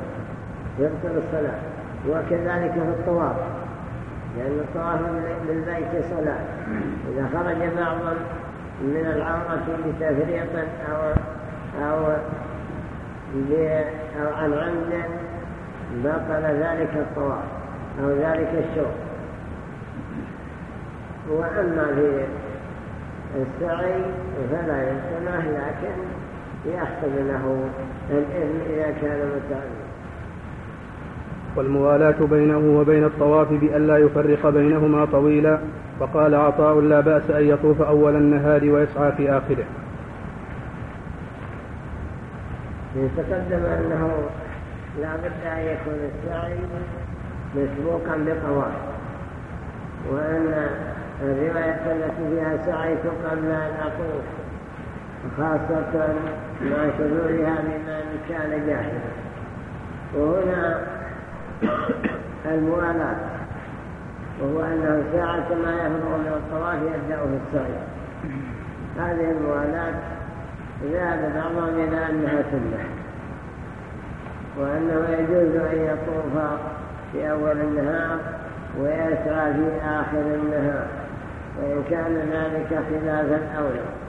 يبطل الصلاة وكذلك في الطواف. لأن الطواف بالبيت صلاة. إذا خرج بعض من العورة بتفريط أو أو أو عن عمد بطل ذلك الطواف أو ذلك الشوق وأما في السعي فلا يسمح لكن يحصل له الإذن إذا كان متعلم والموالاة بينه وبين الطواف بألا يفرق بينهما طويلا فقال عطاء لا بأس أن يطوف أول النهار ويسعى في آخره. تقدم أنه لا بد أن يكون السعي مسبوقا بطواف وأن الرواية التي فيها سعيت قبل أن أطوف. خاصة مع شذورها بمن كان جاهلا. وهنا الموالاة. وهو أنه ساعة ما يفرغ من الطواف يبدأ في السعي هذه الموالاة ذهب بعضهم إلى أنها سنة. وأنه يجوز أن يطوف في أول النهار ويسعى في آخر النهار. وإن كان ذلك خلاف الأولى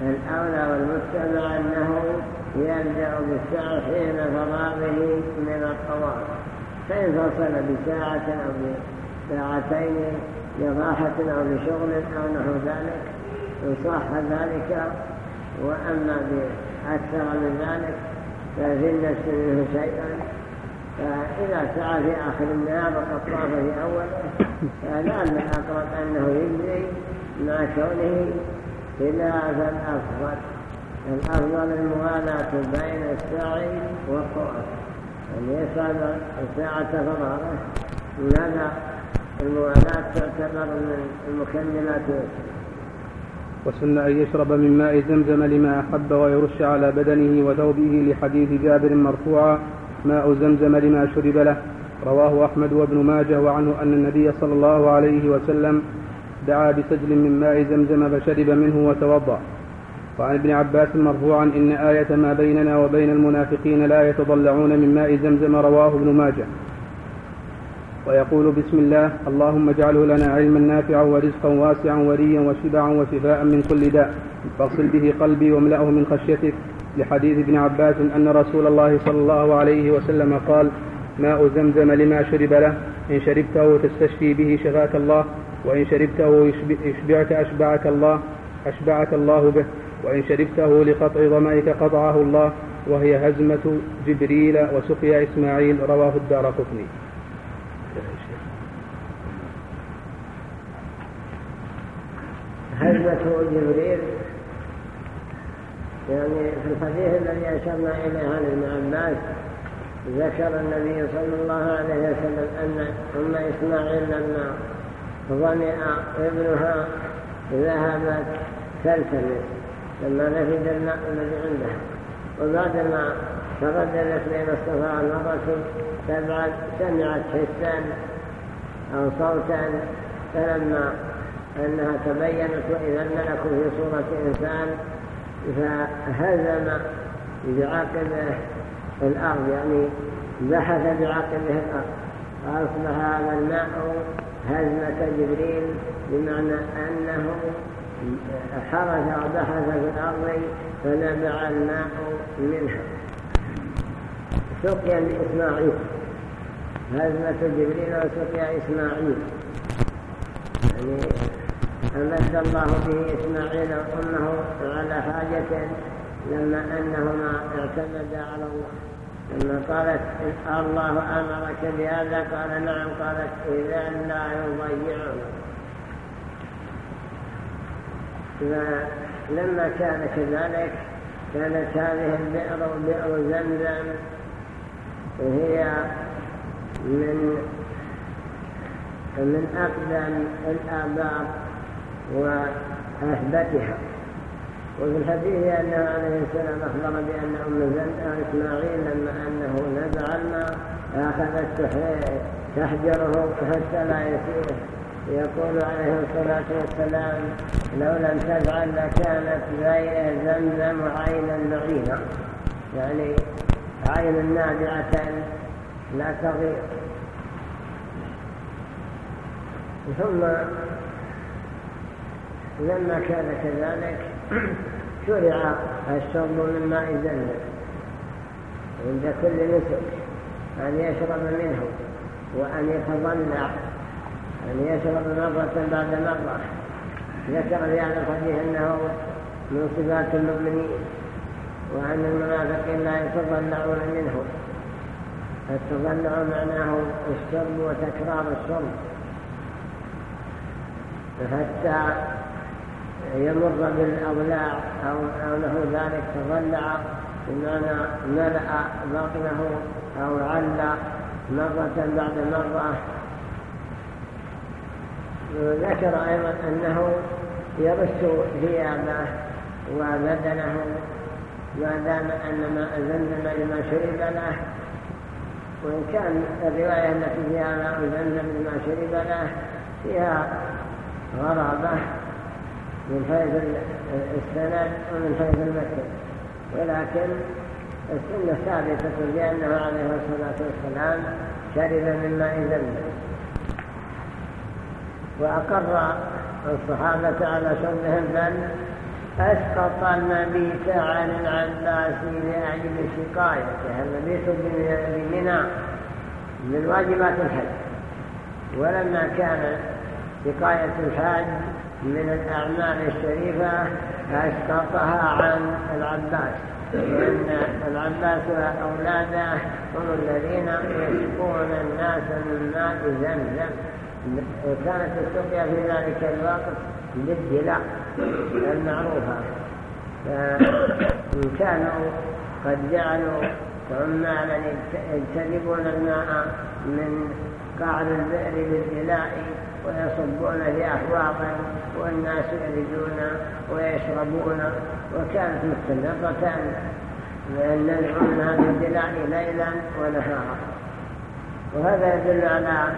الأولى والمتبع أنه يبدأ بالسعي حين فراغه من الطواف. فإن فصل بساعة أو بساعتين لراحة أو لشغل أو نحو ذلك صح ذلك وأما بأكثر من ذلك ففي النفس منه شيئا. فإذا سعى في آخر النهار وقد طاف في أوله فلعل الأقرب أنه يجري مع كونه خلاف الأفضل الأفضل الموالاة بين السعي والطواف أن يسعى ساعة فراغه هذا الموالاة تعتبر من المكملات. وسن أن يشرب من ماء زمزم لما أحب ويرش على بدنه وثوبه لحديث جابر مرفوعا ماء زمزم لما شرب له. رواه أحمد وابن ماجه وعنه أن النبي صلى الله عليه وسلم دعا بسجل من ماء زمزم فشرب منه وتوضأ. وعن ابن عباس مرفوعا إن آية ما بيننا وبين المنافقين لا يتضلعون من ماء زمزم رواه ابن ماجه. ويقول بسم الله اللهم اجعله لنا علما نافعا ورزقا واسعا وريا وشبعا وشفاء من كل داء. فاغسل به قلبي واملأه من خشيتك. لحديث ابن عباس أن رسول الله صلى الله عليه وسلم قال ماء زمزم لما شرب له. إن شربته تستشفي به شفاك الله. وإن شربته يشبعك أشبعك الله أشبعك الله به. وإن شربته لقطع ظمائك قطعه الله. وهي هزمة جبريل وسقيا إسماعيل. رواه الدار قطني. هزمة جبريل. يعني في الحديث الذي أشرنا إليه عن ابن عباس ذكر النبي صلى الله عليه وسلم أن أم إسماعيل لما ظنئ ابنها ذهبت تلتمس لما نفد الماء الذي عندها. وبعدما ترددت بين الصفا والمرة تبعد سمعت حسا أو صوتا فلما أنها تبينت وإذا الملك في صورة إنسان فهزم بعقبه الأرض يعني بحث بعقبه الأرض. فأصبح هذا الماء هزمة جبريل بمعنى أنه حرج وبحث في الأرض فنبع الماء منها. سقيا لإسماعيل. هزمة جبريل وسقيا إسماعيل. يعني أمد الله به إسماعيل وأمه على حاجة لما أنهما اعتمدا على الله. لما قالت الله أمرك بهذا قال نعم قالت إذا لا يضيعنا. فلما كان كذلك كانت هذه البئر بئر زمزم وهي من من أقدم الآبار وأثبتها وفي الحديث أنه عليه السلام أخبر بأن أم إسماعيل لما أنه نزع الماء أخذت تحجره حتى لا يسير. يقول عليه الصلاة والسلام لو لم تفعل لكانت غير زمزم عينا لعينا يعني عين نابعة لا تغير. ثم لما كان كذلك شرع الشرب من ماء زمزم عند كل نسك أن يشرب منه وأن يتضلع أن يشرب مرة بعد مرة. ذكر في هذا الحديث أنه من صفات المؤمنين وأن المنافقين لا يتضلعون منه. التضلع معناه الشرب وتكرار الشرب. حتى يمر بالأضلاع أو, أو له ذلك تضلع بمعنى ملأ بطنه أو عل مرة بعد مرة. ذكر أيضا أنه يرش ثيابه وبدنه ما دام أن ماء زمزم لما شرب له. وإن كان الرواية التي فيها ماء زمزم لما شرب له فيها غرابة. من حيث السند ومن حيث المكر ولكن السنة ثابتة بأنه عليه الصلاة والسلام شرب من ماء زمزم وأقر الصحابة على شربهم بل أسقط المبيت عن العباس لأجل شقايته المبيت بمنى من واجبات الحج. ولما كان سقاية الحاج من الأعمال الشريفة أسقطها عن العباس. لأن العباس وأولاده هم الذين يسقون الناس من ماء زمزم. وكانت السقيا في ذلك الوقت للدلاء المعروفة. فكانوا قد جعلوا عمالا يجتنبون الماء من قعر البئر للدلاء ويصبون في أحواض والناس يردون ويشربون. وكانت مستنقة نزع من هذا الدلاء ليلا ونهارا. وهذا يدل على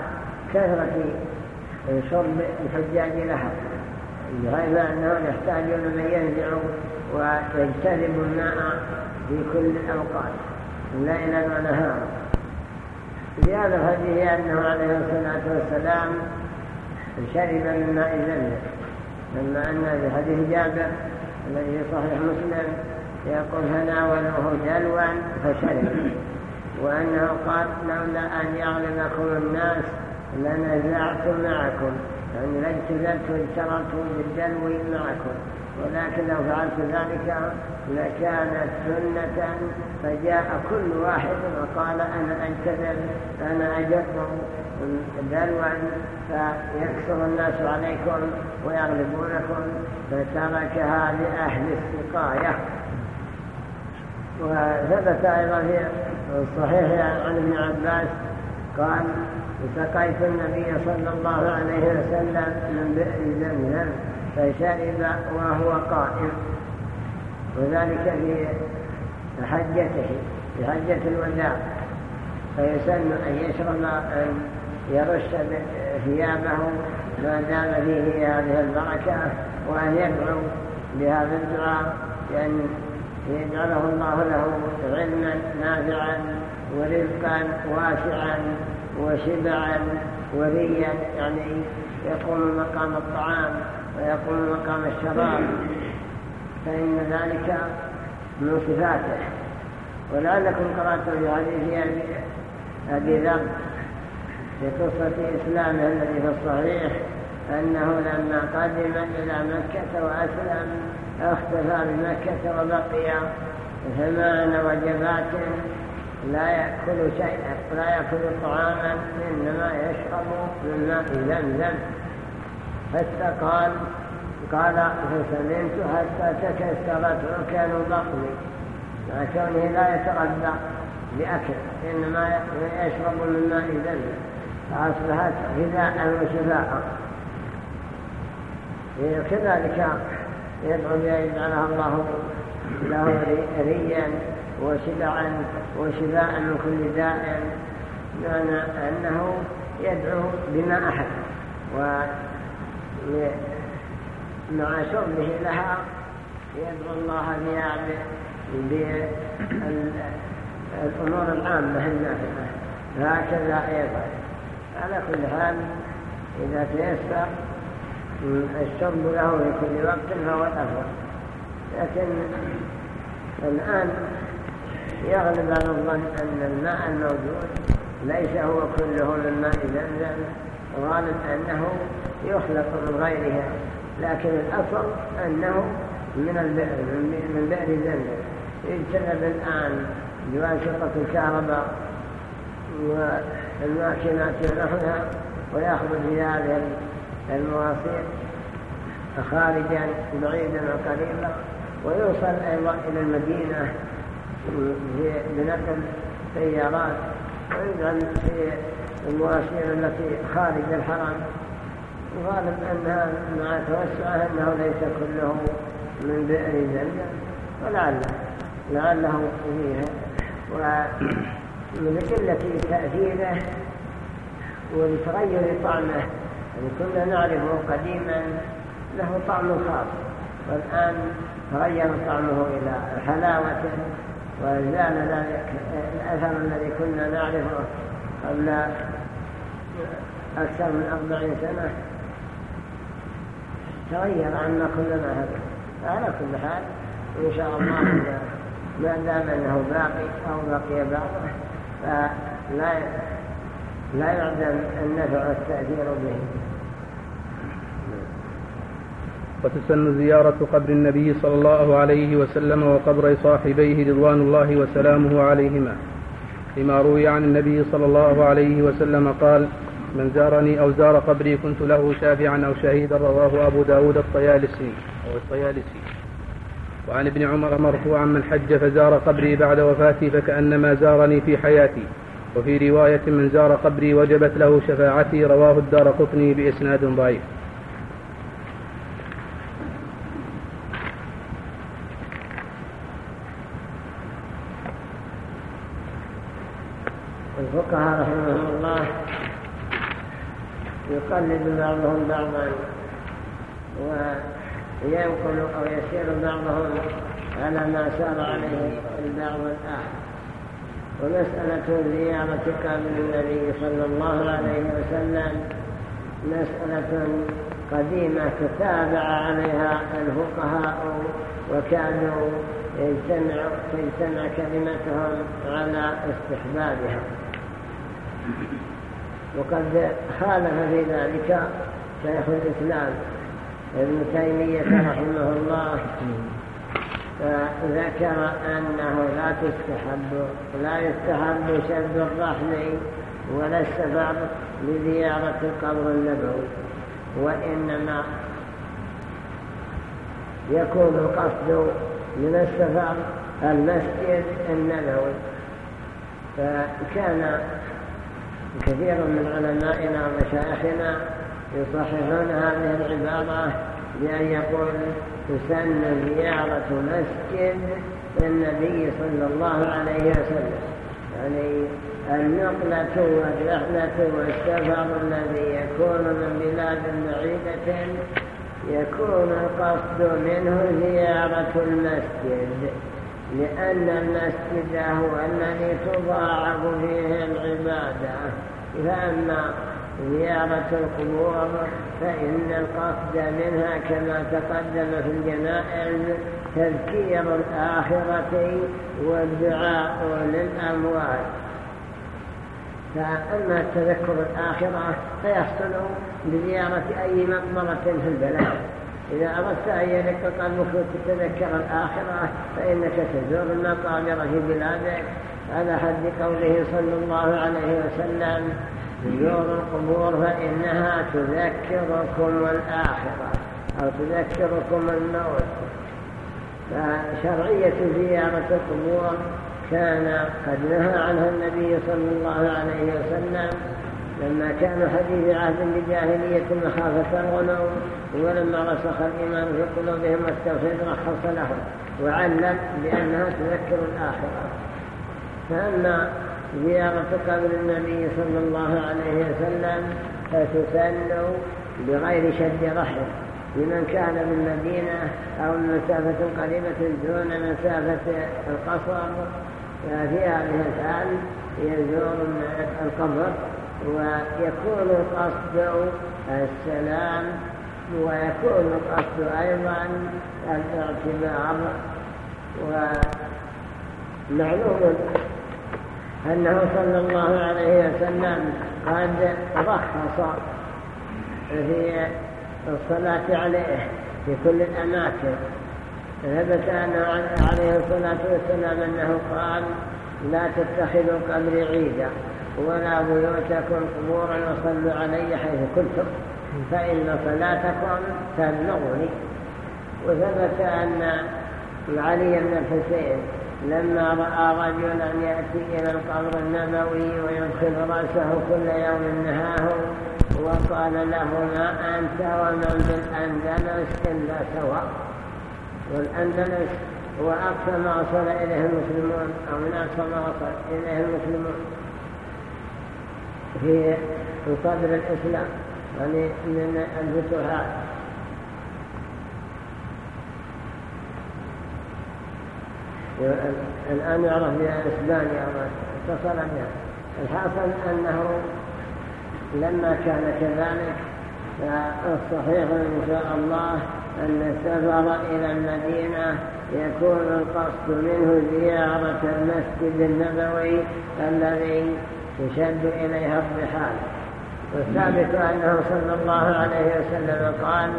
كثرة شرب الحجاج لها. بغير أنهم يحتاجون من ينزع ويجتذب الماء في كل الأوقات ليلا ونهارا. هذا الحديث أنه عليه الصلاة والسلام شرب من ماء زمزم لما أن في حديث جابر الذي في صحيح مسلم يقول فناوله دلوا فشرب. وأنه قال لولا أن يغلبكم الناس لنزعت معكم. يعني لاجتزلت واجترت بالدلو معكم. ولكن لو فعلت ذلك لكانت سنة فجاء كل واحد وقال أنا أجتذل أنا أجر دلوا فيكثر الناس عليكم ويغلبونكم فتركها لأهل السقاية. وثبت أيضا في الصحيح عن ابن عباس قال سقيت النبي صلى الله عليه وسلم من بئر زمزم فشرب وهو قائم. وذلك في حجته في حجة الوداع. فيسن أن يشرب يرش ثيابه ما دام فيه هذه البركة وأن يدعو بهذا الدعاء لأن يجعله الله له علما نافعا ورزقا واسعا وشبعا وريا يعني يقوم مقام الطعام ويقوم مقام الشراب. فإن ذلك من صفاته. ولعلكم قرأتم في حديث أبي ذر في قصة إسلامه الذي في الصحيح أنه لما قدم إلى مكة وأسلم اختفى بمكة وبقي ثمان وجبات لا يأكل شيئا لا يأكل طعاما إنما يشرب من ماء زمزم. حتى قال قال فسلمت حتى تكسرت ركن بطني مع كونه لا يتغذى بأكل إنما يشرب من ماء زمزم. فأصبحت غذاء وشفاء كذلك يدعو بأن يجعلها الله له ريا وشبعا وشفاء من كل داء معنى أنه يدعو بما أحد ومع شربه لها يدعو الله بها بالأمور العامة النافعة هكذا أيضا. على كل حال إذا تيسر الشرب له في كل وقت فهو الأفضل لكن الآن يغلب على الظن أن الماء الموجود ليس هو كله من ماء زمزم غالب أنه يخلق من غيرها لكن الأصل أنه من البئر من بئر زمزم. يجتنب الآن بواسطة الكهرباء والماكينات ونحوها ويأخذ في هذه المواصيل خارجا بعيدا وقريبا ويوصل أيضا إلى المدينة بنقل سيارات ويجعل في المواسير التي خارج الحرم. غالب أنها مع توسعه أنه ليس كله من بئر زمزم ولعله لعله فيها. ومن قلة تأثيره ولتغير طعمه يعني كنا نعرفه قديما له طعم خاص والآن تغير طعمه إلى حلاوة وزال ذلك الأثر الذي كنا نعرفه قبل أكثر من أربعين سنة. تغير عما كنا نعرفه على كل حال إن شاء الله ما دام أنه باقي أو بقي بعضه فلا لا يعدم النفع والتأثير به. وتسن زيارة قبر النبي صلى الله عليه وسلم وقبر صاحبيه رضوان الله وسلامه عليهما. لما روي عن النبي صلى الله عليه وسلم قال من زارني أو زار قبري كنت له شافعا أو شهيدا. رواه أبو داود الطيالسي. أو الطيالسي. وعن ابن عمر مرفوعا من حج فزار قبري بعد وفاتي فكأنما زارني في حياتي. وفي رواية من زار قبري وجبت له شفاعتي رواه الدار قطني بإسناد ضعيف. الفقهاء رحمهم الله يقلد بعضهم بعضا وينقل أو يسير بعضهم على ما سار عليه البعض الآخر. ومسألة زيارة قبر النبي صلى الله عليه وسلم مسألة قديمة تتابع عليها الفقهاء وكانوا يجتمع تجتمع كلمتهم على استحبابها. وقد خالف في ذلك شيخ الإسلام ابن تيمية رحمه الله فذكر أنه لا تستحب لا يستحب شد الرحل ولا السفر لزيارة القبر النبوي وإنما يكون القصد من السفر المسجد النبوي. فكان كثير من علمائنا ومشايخنا يصححون هذه العبارة بأن يقول تسن زيارة مسجد النبي صلى الله عليه وسلم. يعني النقلة والرحلة والسفر الذي يكون من بلاد بعيدة يكون القصد منه زيارة المسجد لأن المسجد هو الذي تضاعف فيه العبادة. فأما زيارة القبور فإن القصد منها كما تقدم في الجنائز تذكير الآخرة والدعاء للأموات. فأما تذكر الآخرة فيحصل بزيارة أي مقبرة في البلد. إذا أردت أن يلك قلبك تتذكر الآخرة فإنك تزور المقابر في بلادك. على حد قوله صلى الله عليه وسلم زور القبور فإنها تذكركم الآخرة أو تذكركم الموت. فشرعية زيارة القبور كان قد نهى عنها النبي صلى الله عليه وسلم لما كان حديث عهد بجاهلية مخافة الغنو ولما رسخ الإيمان في قلوبهم والتوحيد رخص لهم وعلم بأنها تذكر الآخرة. فأما زيارة قبر النبي صلى الله عليه وسلم فتسن بغير شد رحل لمن كان من مدينة أو مسافة قريبة دون مسافة القصر ففي هذه الحال يزور القبر ويكون القصد السلام ويكون القصد أيضا الاعتبار ومعلوم أنه صلى الله عليه وسلم قد رخص في الصلاة عليه في كل الأماكن. ثبت أنه عليه الصلاة والسلام أنه قال لا تتخذوا قبري عيدا ولا بيوتكم قبورا وصلوا علي حيث كنتم فإن صلاتكم تبلغني. وثبت أن علي بن الحسين لما رأى رجلا يأتي إلى القبر النبوي ويدخل رأسه كل يوم نهاه وقال له ما أنت ومن بالأندلس إلا سواء والأندلس هو أقصى ما وصل إليه المسلمون أو من أقصى ما وصل إليه المسلمون في صدر الإسلام يعني من الفتوحات. الآن يعرف بإسبانيا اتصل بها الحاصل أنه لما كان كذلك فالصحيح إن شاء الله أن السفر إلى المدينة يكون القصد منه زيارة المسجد النبوي الذي تشد إليها الرحال والثابت أنه صلى الله عليه وسلم قال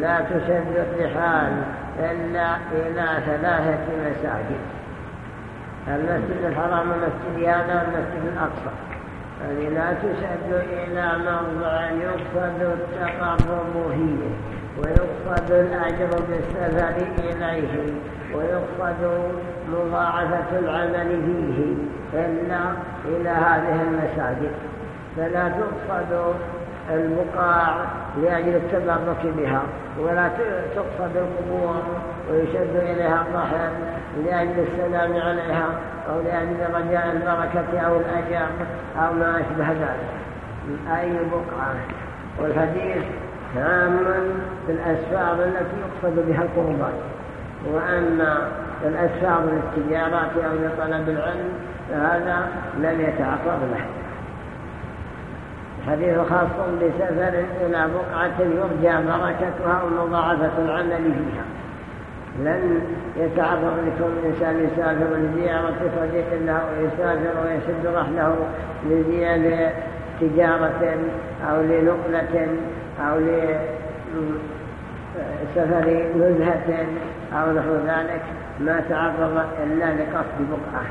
لا تشد الرحال إلا إلى ثلاثة مساجد. المسجد الحرام والمسجد هذا والمسجد الأقصى. يعني لا تشد إلى موضع يقصد التقرب فيه ويقصد الأجر بالسفر إليه ويقصد مضاعفة العمل فيه إلا إلى هذه المساجد. فلا تقصد البقاع لأجل التبرك بها ولا تقصد القبور ويشد إليها الرحم لأجل السلام عليها أو لأجل رجاء البركة أو الأجر أو ما أشبه ذلك. أي بقعة والحديث عام الأسفار التي يقصد بها القربات وأما الأسفار للتجارات أو لطلب العلم فهذا لم يتعقب له. حديث خاص بسفر إلى بقعة يرجى بركتها ومضاعفة العمل فيها. لن يتعرض لكم الإنسان يسافر لزيارة صديق له ويسافر ويشد رحله لزيادة تجارة أو لنقلة أو لسفر نزهة أو نحو ذلك. ما تعرض إلا لقصد بقعة.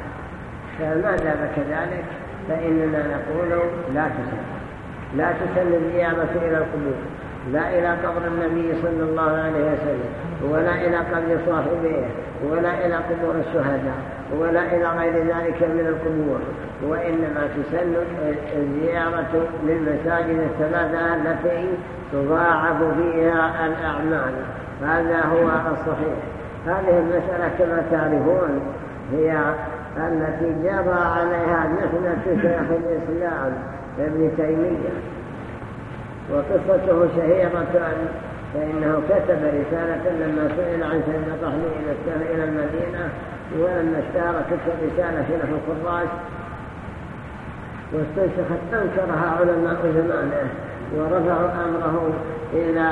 فما دام كذلك فإننا نقول لا تسل لا تسل الزيارة إلى القبور لا إلى قبر النبي صلى الله عليه وسلم ولا إلى قبر صاحبيه ولا إلى قبور الشهداء ولا إلى غير ذلك من القبور. وإنما تسن الزيارة للمساجد الثلاثة التي تضاعف فيها الأعمال. هذا هو الصحيح. هذه المسألة كما تعرفون هي التي جرى عليها نحنة شيخ الإسلام. ابن تيمية. وقصته شهيرة فإنه كتب رسالة لما سئل عن سيد طحني إلى المدينة ولما اشتهر كتب رسالة في نحو الفراش واستنسخت أنكرها علماء زمانه ورفعوا أمره إلى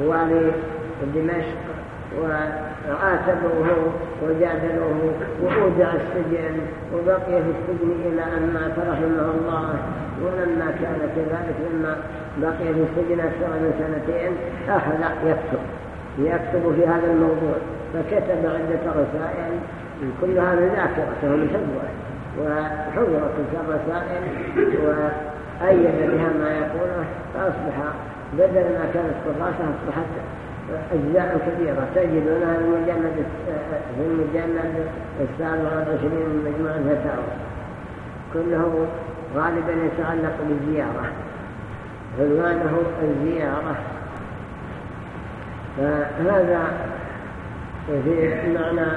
والي دمشق وعاتبوه وجادلوه وأودع السجن وبقي في السجن إلى أن مات رحمه الله. ولما كان كذلك لما بقي في السجن أكثر من سنتين أخذ يكتب. يكتب في هذا الموضوع. فكتب عدة رسائل كلها من ذاكرته ومن حفظه. وحضرت الرسائل وأيد بها ما يقوله فأصبح بدل ما كانت قراشة أصبحت أجزاء كبيرة تجدونها المجلد في المجلد السابع والعشرين من مجموع الفتاوى. كله غالبا يتعلق بالزيارة. عنوانه الزيارة. فهذا في معنى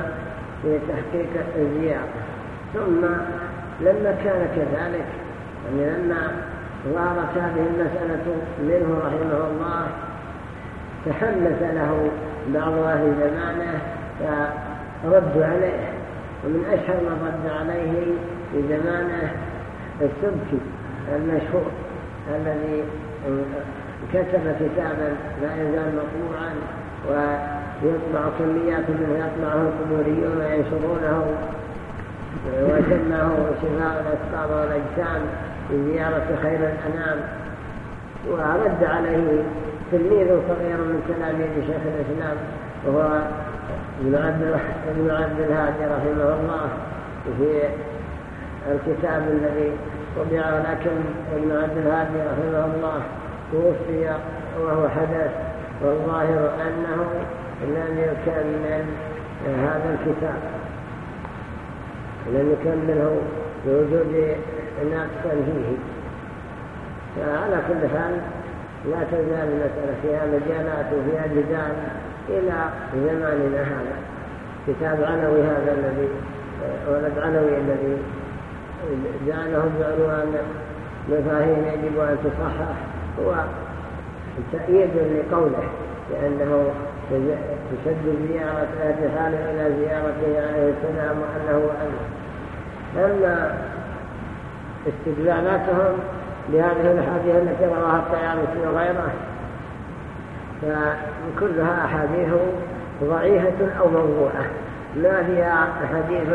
في تحقيق الزيارة. ثم لما كان كذلك يعني لما ظهرت هذه المسألة منه رحمه الله تحمس له بعض أهل زمانه فردوا عليه. ومن أشهر ما رد عليه في زمانه السبكي المشهور الذي كتب كتابا لا يزال مطبوعا ويطبع كميات منه يطبعه القبوريون وينشرونه وسماه شفاء الأسقام والأجسام بزيارة خير الأنام. ورد عليه تلميذ صغير من تلاميذ شيخ الإسلام وهو ابن عبد الهادي رحمه الله في الكتاب الذي طبعه لكن ابن عبد الهادي رحمه الله توفي وهو حدث والظاهر أنه لم يكمل هذا الكتاب لم يكمله بوجود ناقصا فيه. فعلى كل حال لا تزال المسألة فيها مجالات وفيها جدال إلى زماننا هذا. كتاب علوي هذا الذي ولد علوي الذي جعله بعنوان مفاهيم يجب أن تصحح هو تأييد لقوله لأنه تشد زيارة أهل إلى زيارته عليه السلام وأنه أنه أما استدلالاتهم بهذه الأحاديث التي رواها الطيالسي وغيره فكلها أحاديث ضعيفة أو موضوعة. ما هي حديث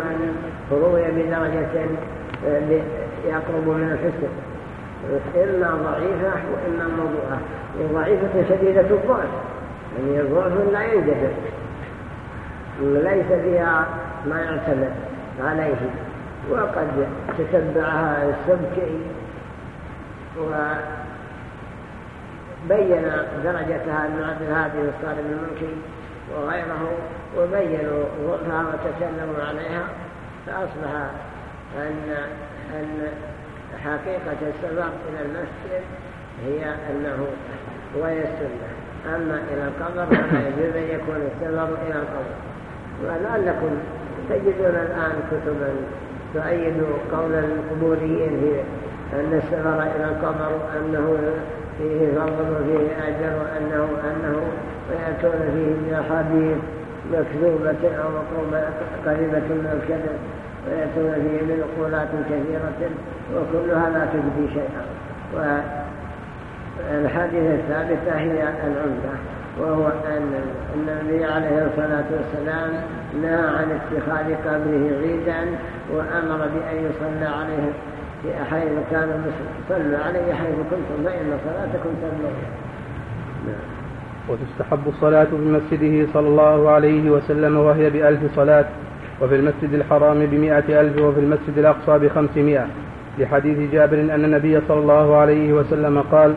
روي بدرجة يقرب من الحسن. إما ضعيفة وإما موضوعة. ضعيفة شديدة الضعف. يعني ضعف لا ينجبر ليس فيها ما يعتمد عليه. وقد تتبعها السبكي وبين درجتها عبد الهادي والصالح الملكي وغيره وبينوا ضعفها وتكلموا عليها فأصبح أن, أن حقيقة السفر إلى المسجد هي أنه السنة. أما إلى القبر فلا أن يكون السفر إلى القبر. ولعلكم تجدون الآن كتبا تؤيد قول القبوريين أن السفر إلى القبر أنه فيه فضل وفيه أجر وأنه أنه ويأتون فيه بأحاديث مكذوبة أو مقروبة قريبة من الكذب. ويأتون فيه بنقولات كثيرة وكلها لا تجدي شيئا. والحادثة الثابتة هي العمدة وهو أن النبي عليه الصلاة والسلام نهى عن اتخاذ قبره عيدا وأمر بأن يصلى عليه. حيث كان المسلم صلوا عليه حيث كنتم فإن صلاتكم تبلغ نعم. وتستحب الصلاة في مسجده صلى الله عليه وسلم وهي بألف صلاة وفي المسجد الحرام بمائة ألف وفي المسجد الأقصى بخمسمائة. لحديث جابر أن النبي صلى الله عليه وسلم قال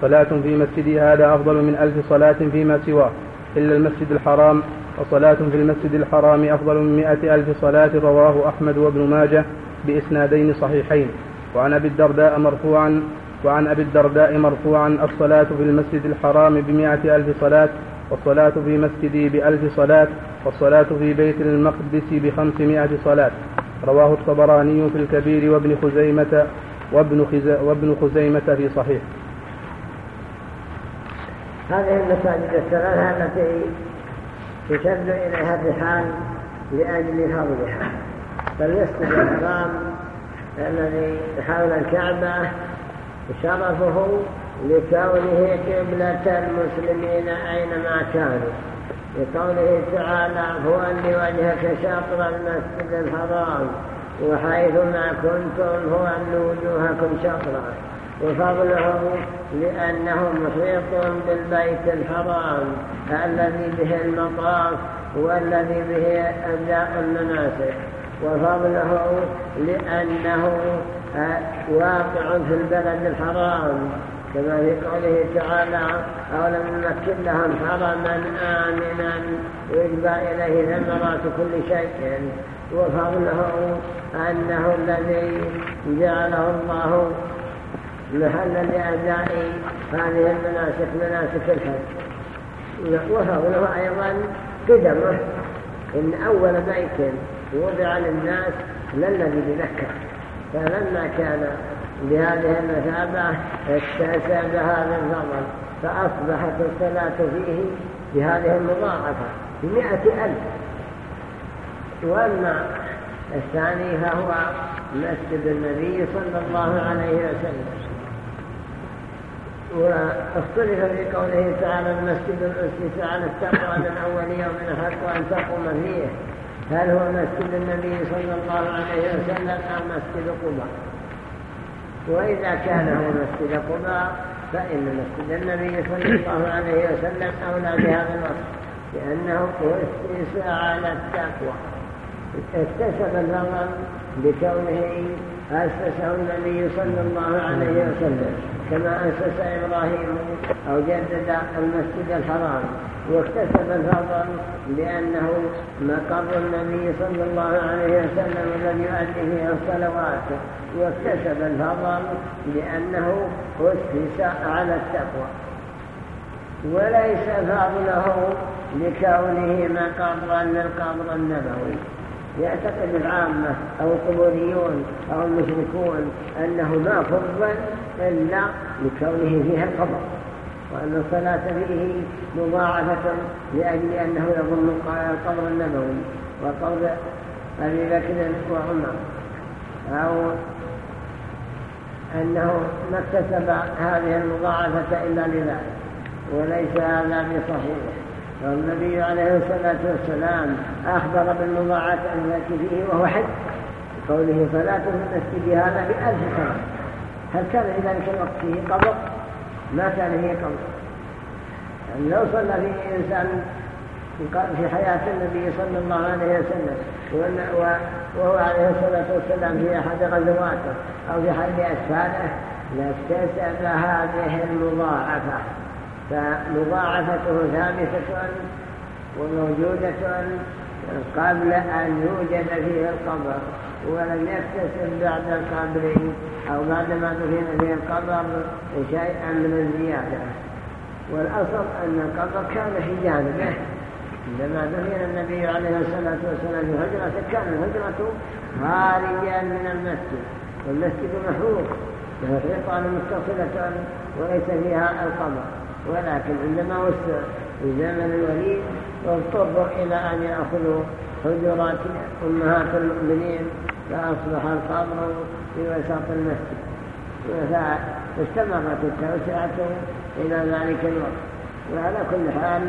صلاة في مسجدي هذا أفضل من ألف صلاة فيما سواه إلا المسجد الحرام وصلاة في المسجد الحرام أفضل من مائة ألف صلاة رواه أحمد وابن ماجه بإسنادين صحيحين. وعن أبي الدرداء مرفوعا وعن أبي الدرداء مرفوعا الصلاة في المسجد الحرام بمائة ألف صلاة والصلاة في مسجدي بألف صلاة والصلاة في بيت المقدس بخمسمائة صلاة. رواه الطبراني في الكبير وابن خزيمة وابن, وابن خزيمة في صحيح. هذه المساجد الثلاثة التي تشد إليها الرحال لأجل فضلها فالمسجد الحرام الذي حول الكعبة شرفه لكونه قبلة المسلمين أينما كانوا. لقوله تعالى هو أن وجهك شاطر المسجد الحرام وحيثما كنتم هو أن وجوهكم شطرا وفضله لأنه محيط بالبيت الحرام الذي به المطاف والذي به أداء المناسك. وفضله لأنه واقع في البلد الحرام. كما في قوله تعالى أولم نمكن لهم حرما آمنا يجبى إليه ثمرات كل شيء. وفضله أنه الذي جعله الله محلا لأداء هذه المناسك مناسك الحج. وفضله أيضا قدمه. إن أول بيت وضع للناس للذي بمكة فلما كان بهذه المثابة اكتسب هذا الفضل فأصبحت الصلاة فيه بهذه المضاعفة بمئة ألف. وأما الثاني فهو مسجد النبي صلى الله عليه وسلم. واختلف في قوله تعالى المسجد الأسس على التقوى من أول يوم حق أن تقوم فيه. هل هو مسجد النبي صلى الله عليه وسلم أو مسجد قباء؟ وإذا كان هو مسجد قباء فإن مسجد النبي صلى الله عليه وسلم أولى بهذا الوصف لأنه أسس على التقوى. اكتسب النظر بكونه أسسه النبي صلى الله عليه وسلم كما أسس إبراهيم أو جدد المسجد الحرام. واكتسب الفضل لأنه مقر النبي صلى الله عليه وسلم لم يؤدي فيه الصلوات. واكتسب الفضل لأنه أسس على التقوى. وليس فضله لكونه مقرا للقبر النبوي. يعتقد العامة أو القبوريون أو المشركون أنه ما فضل إلا لكونه فيها القبر وأن الصلاة فيه مضاعفة لأجل أنه يظن القبر النبوي وقول أبي بكر وعمر أو أنه ما اكتسب هذه المضاعفة إلا لذلك وليس هذا بصحيح. والنبي عليه الصلاة والسلام أخبر بالمضاعفة التي فيه وهو حج قوله صلاة في المسجد هذا بألف سنة. هل كان في ذلك الوقت فيه قبر؟ ما كان فيه قبر. يعني لو صلى فيه إنسان في حياة النبي صلى الله عليه وسلم وهو عليه الصلاة والسلام في أحد غزواته أو في حد أسفاله لاكتسب هذه المضاعفة. فمضاعفته ثابتة وموجودة قبل أن يوجد فيه القبر ولم يكتسب بعد القبر أو بعد ما دفن فيه القبر شيئا من الزيادة. والأصل أن القبر كان في جانبه عندما دفن النبي عليه الصلاة والسلام في هجرته كان الهجرة خارجا من المسجد والمسجد محروق له حيطان متصلة وليس فيها القبر. ولكن عندما وسع في زمن الوليد اضطروا إلى أن يأخذوا حجرات أمهات المؤمنين فأصبح القبر في وسط المسجد. فاستمرت التوسعة إلى ذلك الوقت. وعلى كل حال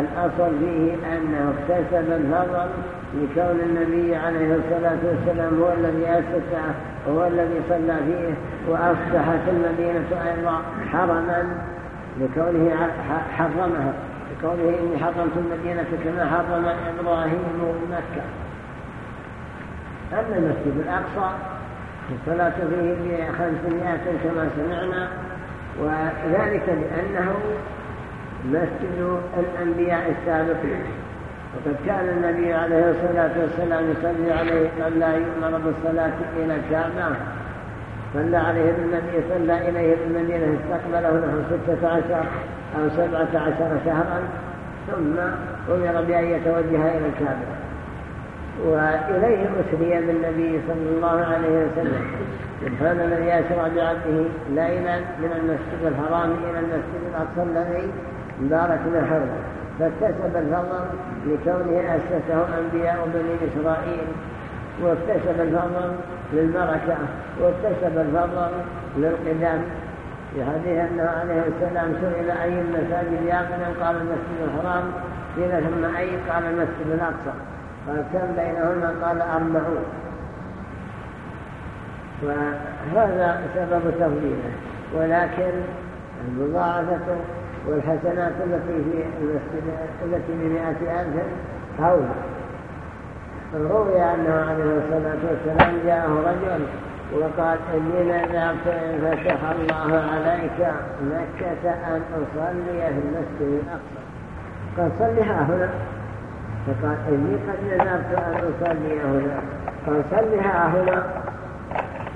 الأصل فيه أنه اكتسب الفضل لكون النبي عليه الصلاة والسلام هو الذي أسسه وهو الذي صلى فيه وأصبحت المدينة أيضا حرما لكونه حرمها. لكونه إني حرمت المدينة كما حرم إبراهيم مكة. أما المسجد الأقصى الصلاة فيه بخمسمائة كما سمعنا وذلك لأنه مسجد الأنبياء السابقين. وقد كان النبي عليه الصلاة والسلام يصلي عليه قبل لا يؤمر بالصلاة إلى الكعبة صلى عليه بالنبي صلى إليه بالمدينة استقبله له ستة عشر أو سبعة عشر شهرا ثم أمر بأن يتوجه إلى الكعبة. وإليه أسري بالنبي صلى الله عليه وسلم. سبحان الذي أسرى بعبده ليلا من المسجد الحرام إلى المسجد الأقصى الذي باركنا حوله فاكتسب الفضل لكونه أسسه أنبياء بني إسرائيل. واكتسب الفضل للبركة واكتسب الفضل للقدام في حديث أنه عليه السلام سئل أي المساجد يقدم؟ قال المسجد الحرام. قيل ثم أي؟ قال المسجد الأقصى. قال كم بينهما قال أربعون. وهذا سبب تفضيله. ولكن المضاعفة والحسنات التي في المسجد التي بمئة ألف أولى روي أنه عليه الصلاة والسلام جاءه رجل وقال إني نذرت إن فتح الله عليك مكة أن أصلي في المسجد الأقصى. قال صلها هنا. فقال إني قد نذرت أن أصلي هنا. قال صلها هنا.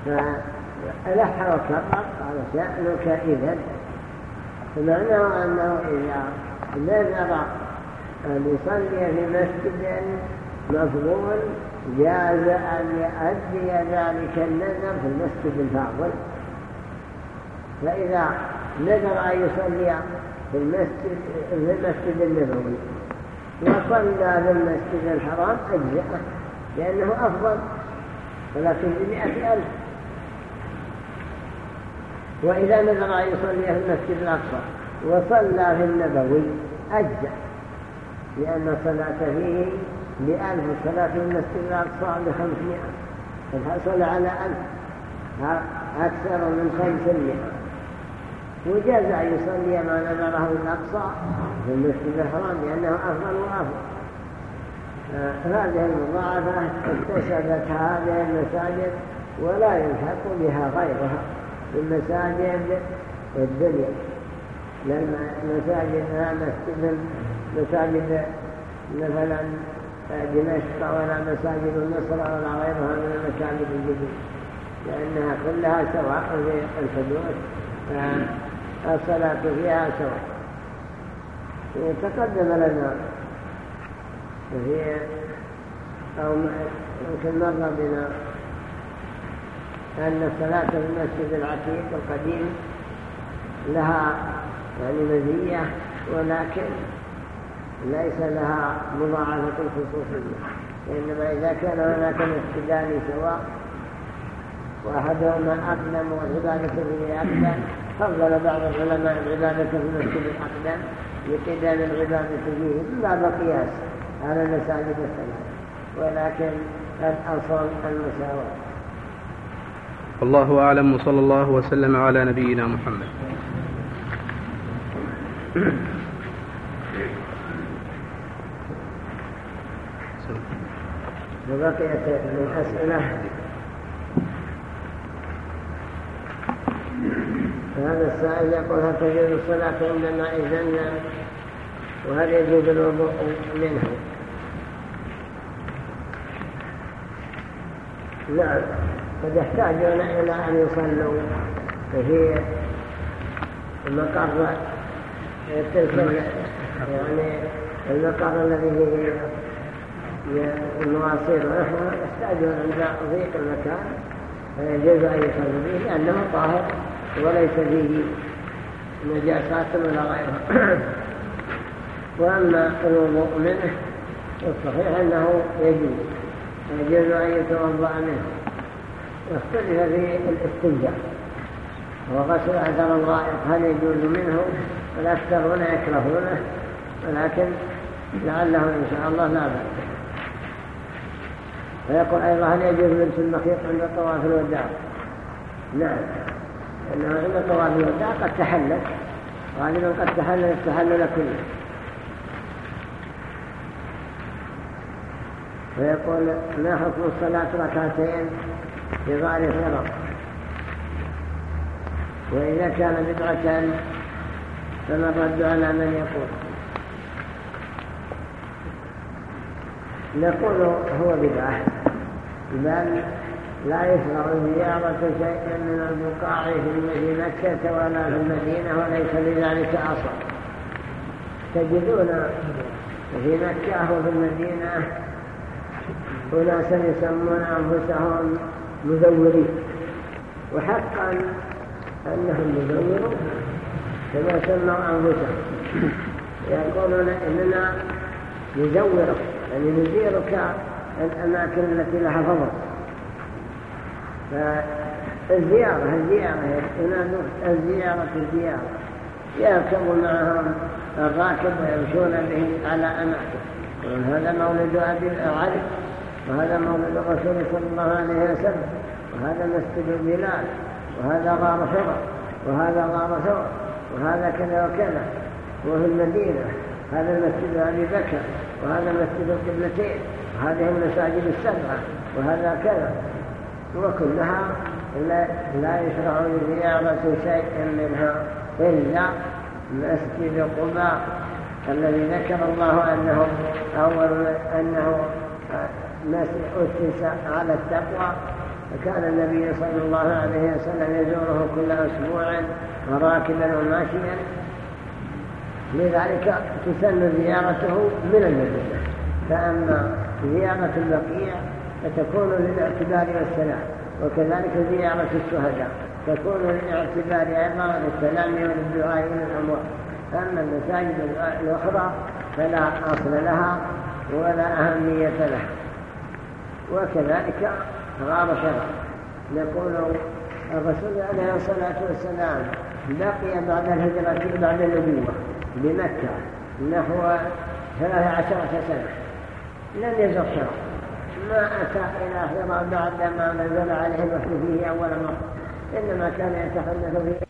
فألح وكبر قال شأنك إذا فمعناه أنه إذا نذر أن يصلي في مسجد مفضول جاز أن يؤدي ذلك النذر في المسجد الفاضل. فإذا نذر أن يصلي في المسجد في المسجد النبوي وصلى في المسجد الحرام أجزاء لأنه أفضل. ولكن بمئة ألف. وإذا نذر أن يصلي في المسجد الأقصى وصلى في النبوي أجزاء لأن الصلاة فيه بألف في المسجد الأقصى بخمسمائة فالحصل على ألف. أكثر من خمسمائة وجاز أن يصلي ما نذره الأقصى في المسجد الحرام لأنه أفضل وأفضل. هذه المضاعفة اكتسبت هذه المساجد ولا يلحق بها غيرها من مساجد الدنيا. لأن مساجد مثلا دمشق ولا مساجد النصر ولا غيرها من المساجد الجديدة لأنها كلها سواء في الحدود الصلاة فيها سواء تقدم لنا وهي أو يمكن مر بنا أن الصلاة في المسجد العتيق القديم لها يعني مزية ولكن ليس لها مضاعفة خصوصية إنما إذا كان هناك مسجدان سواء وأحدهما أقدم والعبادة فيه أقدم فضل بعض العلماء العبادة في المسجد الأقدم لقدام العبادة فيه لا بقياس على المساجد الثلاث ولكن الأصل المساواة. والله أعلم وصلى الله وسلم على نبينا محمد. وبقيت الأسئلة. فهذا السائل يقول هل تجوز الصلاة عندما إذن وهل يجوز الوضوء منه؟ نعم قد يحتاجون إلى أن يصلوا في المقر تلك يعني المقر الذي المواصير ونحوها يحتاجون عند ضيق المكان فيجوز أن يصلوا به لأنه طاهر وليس فيه نجاسات ولا غيرها. وأما الوضوء منه الصحيح أنه يجوز يجوز أن يتوضأ منه. واختلف في الاستنجاء. وغسل أثر الغائط هل يجوز منه؟ والأكثرون يكرهونه ولكن لعله إن شاء الله لا بأس. ويقول أيضا هل يجوز لبس المخيط عند طواف الوداع نعم. لأنه عند طواف الوداع قد تحلل. غالبا قد تحلل التحلل كله. ويقول ما حكم الصلاة ركعتين في غار فرض وإذا كان بدعة فما الرد على من يقول؟ نقول هو بدعة. بل لا يشرع زيارة شيء من البقاع في مكة ولا في المدينة وليس لذلك أصل تجدون في مكة وفي المدينة أناسا يسمون أنفسهم مزورين. وحقا أنهم مزورون كما سموا أنفسهم. يقولون إننا نزورك يعني نزيرك الأماكن التي لها فضل. فالزيارة الزيارة الزيارة الزيارة. يركب معهم الراكب ويمشون به على أماكن. هذا مولد أبي العرب وهذا مولد الرسول صلى الله عليه وسلم وهذا مسجد بلال وهذا غار حرة وهذا غار ثور وهذا كذا وكذا. وفي المدينة هذا المسجد أبي بكر وهذا مسجد القبلتين. وهذه المساجد السبعة وهذا كذا. وكلها لا, لا يشرع زيارة شيء منها إلا مسجد قباء الذي ذكر الله أنه أول أنه أسس على التقوى. فكان النبي صلى الله عليه وسلم يزوره كل أسبوع راكبا وماشيا. لذلك تسن زيارته من المدينة. فأما زيارة البقيع فتكون للاعتبار والسلام وكذلك زيارة الشهداء تكون للاعتبار أيضا للسلام وللدعاء للأموات أما المساجد الأخرى فلا أصل لها ولا أهمية لها. وكذلك غار شرع. يقول الرسول عليه الصلاة والسلام بقي بعد الهجرة بعد النبوة بمكة نحو ثلاثة عشرة سنة. لم يزر شرع. ما أتى إلى حراء بعد ما نزل عليه الوحي فيه أول مرة. إنما كان يتحدث فيه